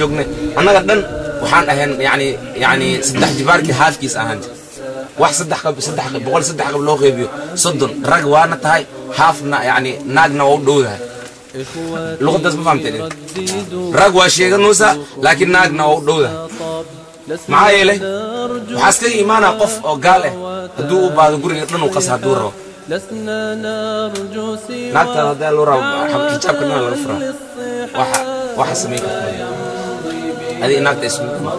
joognay annaga dhan waxaan ahayn yani yani saddex jibaarkii haafkiis ahaan jir wax saddex qab saddex boqol saddex qab loo qeybiyo soddon rag waana tahay haafna yani naagna waa u dhowdahay luqadaas ma fahamteen rag waa sheeganaysaa laakiin naagna waa u dhowdahay maxaa yeelay waxaa iskaga imaanaa qof oo gaal ah hadduu u baado guriga dhan uu qasa hadduu rabo لسنا نرجو سوى نعتا هذا لورا حبكتاب كنا لفرا وح وح سميك هذه نعتا ما.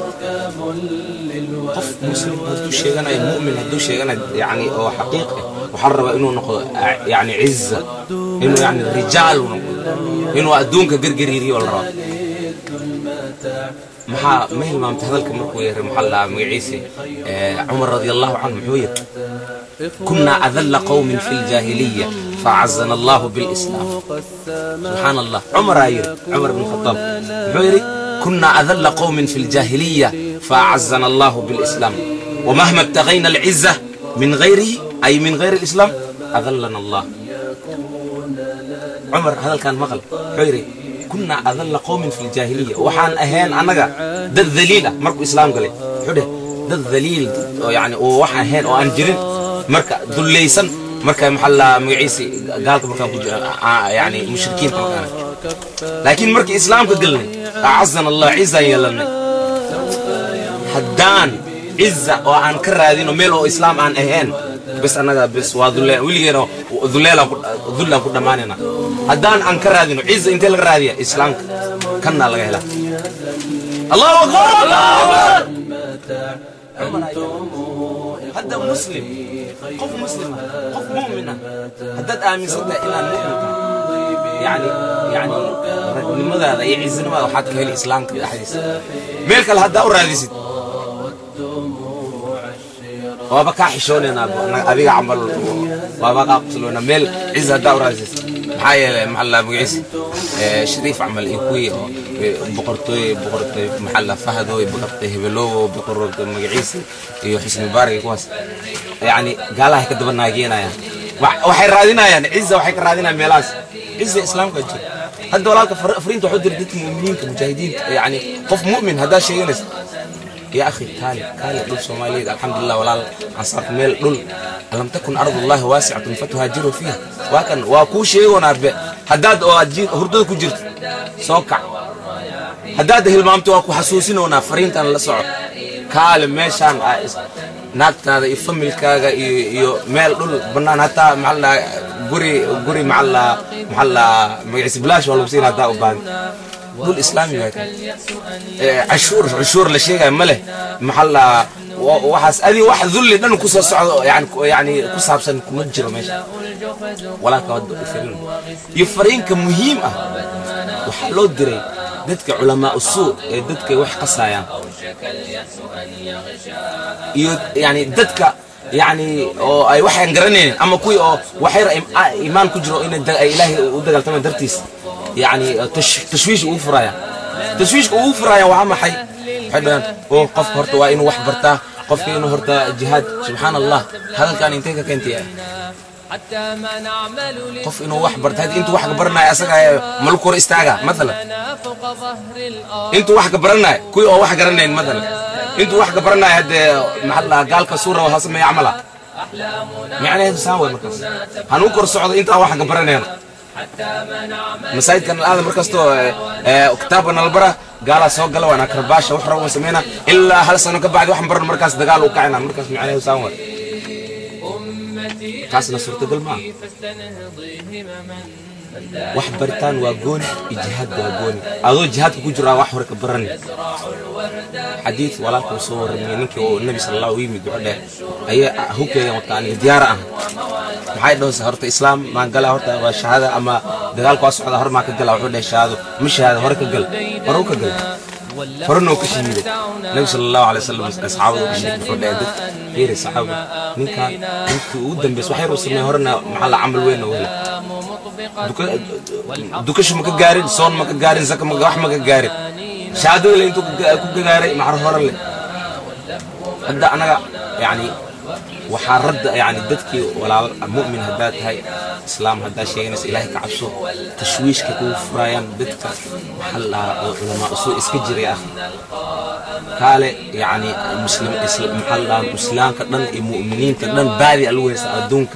قف مسلم هدو شيغانا مؤمن هدو شيغانا يعني هو حقيقة وحرب إنه نقض يعني عزة إنه يعني رجال ونقض إنه أدونك قرقريري ولا راب maxaa ma hilmaamta hadalka markuu yeeray maxaa la magaciise cumar radi allahu canhu كنا أذل قوم في الجاهلية فعزنا الله بالإسلام. سبحان الله. عمر أير عمر بن الخطاب. عيري كنا أذل قوم في الجاهلية فأعزنا الله بالإسلام. ومهما ابتغينا العزة من غيره أي من غير الإسلام أذلنا الله. عمر هذا كان مغل. عيري kunaa adalla qowmin fi ljaahiliya waxaan ahayn annaga dad daliil ah markuu islaam galay wuxuu dheh dad daliil oo yani marka marka maxaa la magaciisi gaalka markaan ku jira yani mushrikiinta markaan laakiin markii islaamka galnay acazana allah cizaan yeelanay haddaan ciza oo aan ka raadino meel oo islaam aan ahayn bes annaga bes waa dulle weligeena dulleelaan dullaan ku dhammaanayna haddaan aan ka raadino ciza intee laga raadiya islaamka kannaa laga helaa allahu akbar allahu akbar hadda muslim طيب. قف مسلمة قف مؤمنة هدد آمن صدق إلى مؤمن يعني يعني لماذا هذا يعز لماذا وحاك هي الإسلام كده؟ حديث ميرك الهدى وابا كاحي شوني نابو؟ أنا أبي عمل وباقا قصلونا ميل عزة دورة عزيز. هاي محلة بقعيس إيه، شريف عمل إيكوي بقرطي بقرطوي محلة فهدوي بقرطي هبلو بقرطي مقعيس إيو حسن مبارك إيكواس يعني قالا هيك دبنا جينا يعني. يا وحي رادينا يعني. عزة وحي رادينا ميلاس عزة إسلام قجي هدو لاك فرينتو حدر ديت مؤمنين كمجاهدين. يعني قف مؤمن. هذا شيء نس yaa ahi taali taali dhul soomaaliyeed alxamdulilah walaal casaaq meel dhul. Alam takun ardullahi waasicatun fatuhaajiru fiiha. Waa waa kuu sheegoon arbe haddaad oo aad hurdada ku jirto soo kac. Haddaadda hilmaamto waa ku xasuusinoonaa fariintaan la soco kaale meeshaan ah, naagtaada iyo familkaaga iyo meel dhul bannaan hataa maaa guri guri maaa maaa magaciise bilaash waa lagu siin haddaa u baahan دول إسلامي بعد إيه، عشور عشور لشيء مله محل وحس أبي واحد ذل لأنه كوس يعني يعني كوس حبسن كمجر ماشي ولا كود يفرين يفرين كمهم أه. وحلو دري دتك علماء السوء إيه، دتك وح قصايا. يعني دتك يعني أو أي وحي انقرنين أما كوي أو وحي آه، إيمان كجرو ان إلهي ودقل تمام درتيس. يعني تشويش ugu furaya tashwiishka ugu furaya waa maxay waxay dhahaan oo qofka horta waa inuu wax جهاد. سبحان الله. هذا كان subxaan allah hadalkan intee ka keentay قف انه واحد برت هذه أنتوا واحد قبرنا اسغا ملكور استاغا مثلا. أنتوا واحد قبرنا كوي أو واحد قرنا مثلا. أنتوا واحد قبرنا هذا محل قالك صوره وهاسمه يعملها يعني هذا ساوي مكس هنوكر صعود انت واحد قبرنا masaajidkan aada mar kastoo kitaabkan albara gaalaa soo gala waana karbaasha wax rabaa sameynaa ilaa hal sano ka bacdi waxaan barno markaas dagaal u kacayna markaas macnaheedu saan waay taasna suurtagal maaha wax baritaan waa gooni iyo jihaad waa gooni adoo jihaadka ku jiraa wax hore ka barani xadiid walaalka uu soo warramiyey ninkii oo nabi sala allahu yimid wuxuu dheh ayaa hubkeedan wata aniga diyaara ah maxay dhahaysa horta islaam maan galaa horta waa shahaada ama dagaalka waa socdaa hore maan ka galaa wuxuu dheh shahaado. Ma shahaada hore ka gal. Hore u ka gal فرنا وكشيمي نبي صلى الله عليه وسلم أصحابه كشيمي فرنا دف غير الصحابة نك نك ودن بس وحير وصلنا هرنا محل عمل وين وين دوك دوكش ما كجارين صون ما كجارين زك ما جوح ما كجارين شادو اللي انتو كجارين مع هرنا هذا أنا يعني وحرد يعني دتك ولا مؤمن هدات هاي إسلام هدا شيء ناس إله كعبسو تشويش كتوف رايان دتك حلا لما أسو إسكجري أخي. قال يعني مسلم إسلام حلا مسلم كنن المؤمنين إيه كنن باري ألويس أدونك.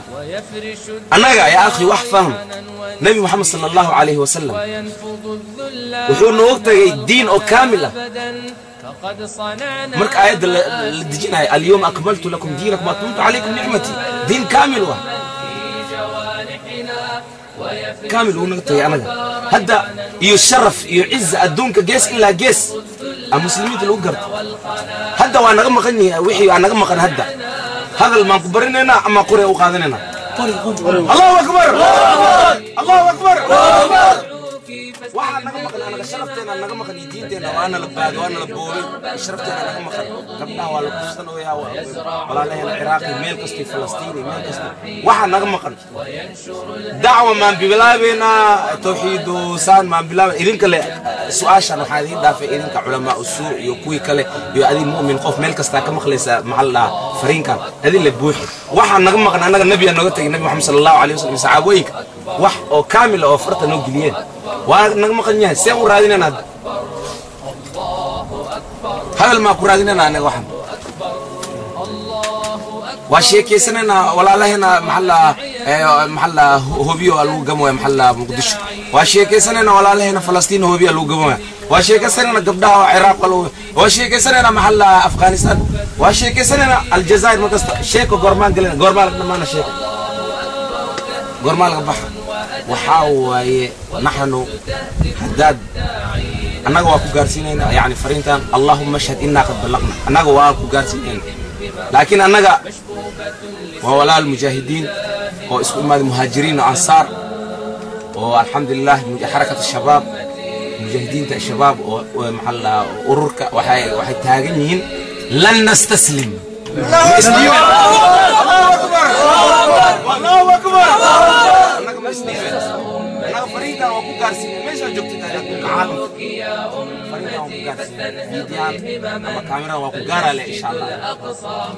أنا يا أخي واحد نبي محمد صلى الله عليه وسلم. وحور نوقته الدين أو كاملة. مرك آية الدجين هاي. اليوم أقبلت لكم دينكم وأتممت عليكم نعمتي. دين كامل واه كامل ونغطي أنا هدا يشرف يعز الدونك جيس إلا جيس. المسلمين اللي وقرت هدا وأنا غم غني وحي أنا غم غني هدا هذا اللي ما هنا أما قرية وقاذنا هنا. الله أكبر. الله أكبر. الله أكبر, الله أكبر. Maqan anaga sharafteena naga maqan iyo diinteena waana la baado waana la boobay sharafteena naga maqan gabdhaha waa la kufsanooyaa walaalaheena ciraaqi meel kastay falastiini meel kasta waxaa naga maqan dacwa maan bilaabeynaa tawxiidu saan maan bilaabay idinka le su-aashan waxaa idiin dhaafay idinka culamaa usuu iyo kuwii kale iyo adig mu'min qof meel kastaa ka maqlaysa maxaa la dhahaa fariinkan adin le buuxi waxaa naga maqan annaga nebiga nooga tegay nabi maxamed sala allahu alayh wasallam saxaabooyinka wax oo kaamila oo farta noo geliyeen ونغمقنيا سيو رادينا هذا هذا ما كرادينا أنا وحن واشي كيسنا ولا لهنا محل محل هوبيو ألو جمو محل مقدشو واشي كيسنا ولا لهنا فلسطين هوبيو ألو جمو واشي كيسنا قبدا عراق ألو واشي كيسنا محل افغانستان واشي كيسنا الجزائر مكست شيكو غورمان قلنا غورمان ما أنا شيكو غورمان البحر haddaad annaga waa ku gaarsiinayna yani fariintan allahuma ashhad innaa qad ballaqna annaga waa ku gaarsiinayna laakiin annaga waa walaal mujaahidiin oo isku imaaday muhaajiriin oo ansaar oo alxamdulilah xarakat shabaab mujaahidiinta shabaab oo maxaa la ururka waxay waxay taagan yihiin lan nastaslim annaga ma isdhiibeen annaga fariintan إن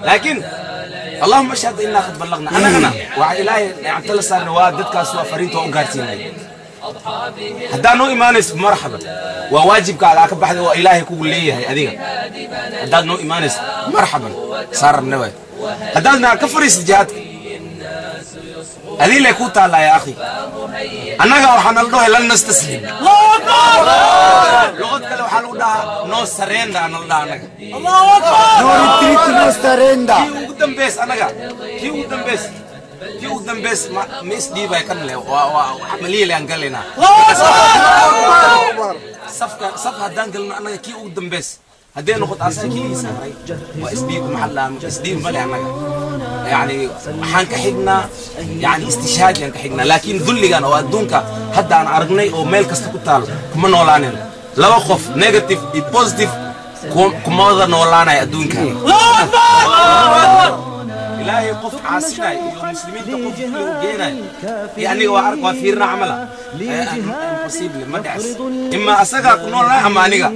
لكن اللهم اشهد ان قد بلغنا أنا هنا وإلهي يعني تلسان وادتك سوى فريدة وأبو غارسيا haddaan noo imaanayso marxaba waa waajibka alaa ka baxda waa ilaahay kugu leeyahay adiga haddaad noo imaanayso marxaban saa rabna waay haddaadna ka fariisid jihaadka هذه اللي كنت على يا أخي؟ أنا وحنا الله لن نستسلم. الله أكبر لغتك لو حلو ده نو سريندا أنا الله أنا. الله أكبر. نو ريتريت نو سريندا. كي قدام بس أنا كي قدام بس كي قدام بس ميس دي باي كان له وعملية اللي أنقلنا الله أكبر. صفقة صفقة دانقلنا أنا كي قدام بس hadday noqoto asankii sahray waa isdhiigu maxalaan isdhiig male annaga yani waxaan ka xidhnaa yani istishhaadiyaan ka xidhnaa laakiin dulligan oo adduunka hadda aan aragnay oo meel kasta ku taalo kuma noolaaneen laba qof negative iyo positive. kuma wada noolaanaya adduunka ilaahay qof caasinay iyo muslimiinta qof loo geenay iyo aniga waa ark waa fiirna camala impossible ma dhacas imaa asagaa ku noolaa ama aniga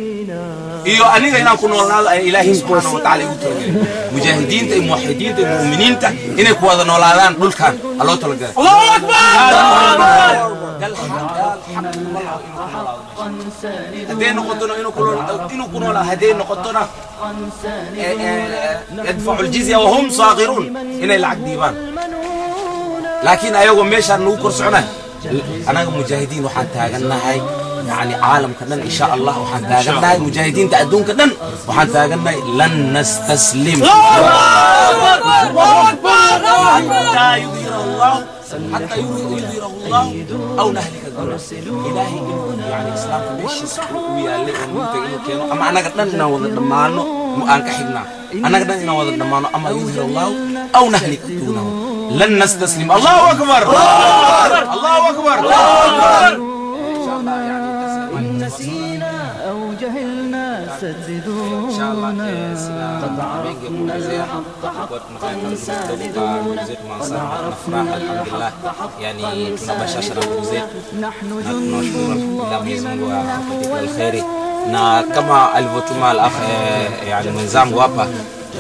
iyo aniga inaan ku noolnaado ay ilaahay subxaana wa tacaala igu talagelay mujaahidiinta iyo muwaxidiinta iyo mu'miniinta inay ku wada noolaadaan dhulkan ha loo talagalay allahu akbar هدي نقطنا إنه كلون إنه كلون هدي نقطنا يدفع الجزية وهم صاغرون إن العقد ديبان لكن أيوة مش هنوكر سعنا أنا مجاهدين وحتى هاي يعني عالم كدن إن شاء الله وحن تاجنا مجاهدين تعدون كدن وحن تاجنا لن نستسلم حتى يظهر الله. حتى يظهر الله أو نهلك إلهي يعني إسلام ليش ويا لي ومنتقين كانوا أما أنا قدنا نوض دمانو وأنا كحنا أنا قدنا نوض دمانو أما يظهر الله أو نهلك دونه لن نستسلم. الله أكبر. الله أكبر. الله أكبر, الله أكبر. الله أكبر. نسينا أو جهلنا سددونا قد عرفنا الحق حقا ساندونا قد عرفنا الحق حقا يعني zetu نحن جند Mungu الله akupatie alkhairi na kama alivyotuma al-akh eh, yani mwenzangu hapa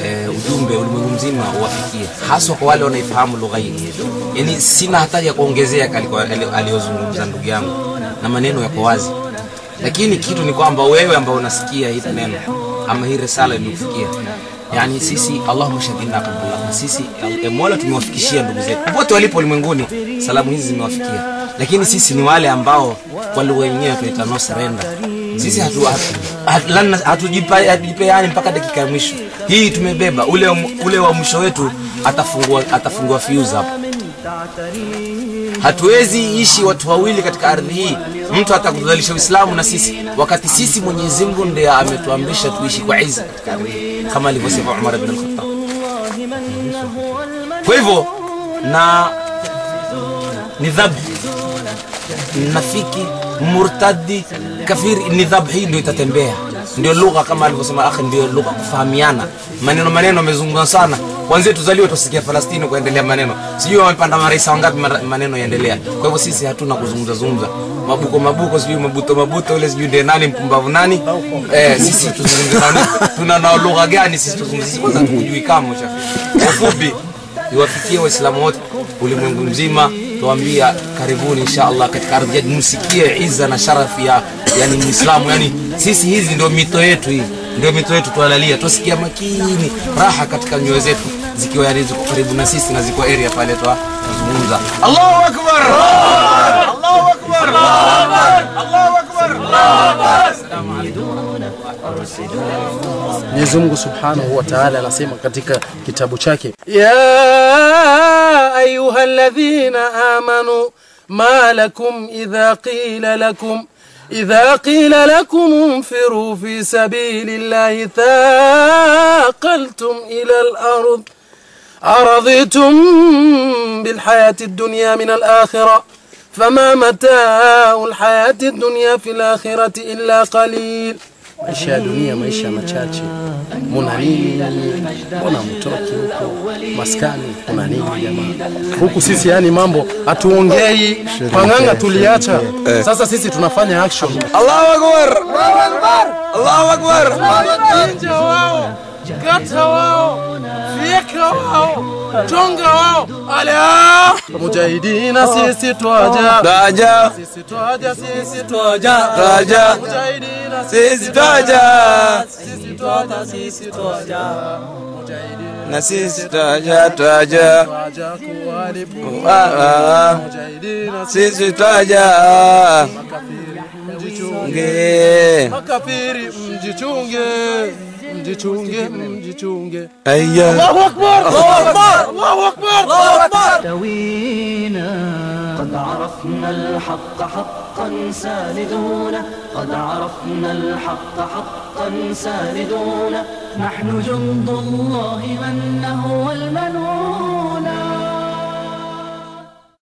eh, ujumbe ulimwengu mzima uwafikie haswa kwa wale wanaifahamu lugha hii yani sina hata ya kuongezea aliyozungumza ndugu yangu na maneno yako wazi lakini kitu ni kwamba wewe ambao unasikia hili neno ama hii risala imekufikia yani sisi allahumma shahidina qad ballagna sisi eh, mola tumewafikishia ndugu zetu. Popote walipo ulimwenguni salamu hizi zimewafikia. Lakini sisi ni wale ambao kwa lugha yenyewe tunaita no surrender. Sisi hatu, hatujipeani mpaka dakika ya mwisho. Hii tumebeba ule, ule wa mwisho wetu atafungua, atafungua fuse hapo hatuwezi ishi watu wawili katika ardhi hii. Mtu atakudhalisha uislamu na sisi. Wakati sisi mwenyezi mungu ndiye ametuamrisha tuishi kwa izi katika ardhi hii kama alivyosema umar ibn al-khattab kwa hivyo na ni dhabhi nafiki murtadi kafiri ni dhabhi ndio itatembea ndio lugha kama alivyosema akhi ndio lugha kufahamiana. Maneno maneno amezungumza sana. Kwanzia tuzaliwe tusikia falastini kuendelea maneno. Sijui wamepanda marais wangapi maneno yaendelea. Kwa hivyo sisi hatuna kuzungumza zungumza. Mabuko mabuko sijui mabuto mabuto ule sijui ndiye nani mpumbavu nani. Eh, sisi tuzungumze tuna na lugha gani sisi tuzungumze? Sisi kwanza tukujui kama uchafi kwa ufupi iwafikie waislamu wote ulimwengu mzima tuambia karibuni insha allah katika ardhi yetu msikie iza na sharafu ya yani muislamu yani sisi hizi ndio mito yetu hii ndio mito yetu tualalia tusikia makini raha katika nyoyo zetu zikiwa yani ziko karibu na sisi na ziko area pale twazungumza allahu akbar allahu akbar allahu akbar Mwenyezi Mungu Subhanahu wa Ta'ala anasema katika kitabu chake, ya ayuha alladhina amanu ma lakum idha qila lakum idha qila lakum انفروا في سبيل الله ثاقلتم إلى الأرض أرضيتم بالحياة الدنيا من الآخرة فما متاع الحياة الدنيا في الآخرة إلا قليل maisha ya dunia maisha machache. Muna nini? Mbona mtoki huko? Maskani kuna nini jamaa? Huku sisi yani mambo hatuongei. Panganga tuliacha. Sasa sisi tunafanya action. Allahu akbar! Allahu akbar! Chinja wao, kata wao, fieka wao, tonga wao, ala mujahidina sisi twaja, raja, sisi twaja, sisi twaja, mujahidina sisi twaja. sisi twaja, sisi twaja, na sisi twaja twaja. sisi twaja. makafiri mjichunge, makafiri mjichunge, مجتونجة مجتونجة الله أكبر الله أكبر الله أكبر الله أكبر. توينا قد عرفنا الحق حقا ساندون. قد عرفنا الحق حقا ساندون. نحن جند الله من هو المنون.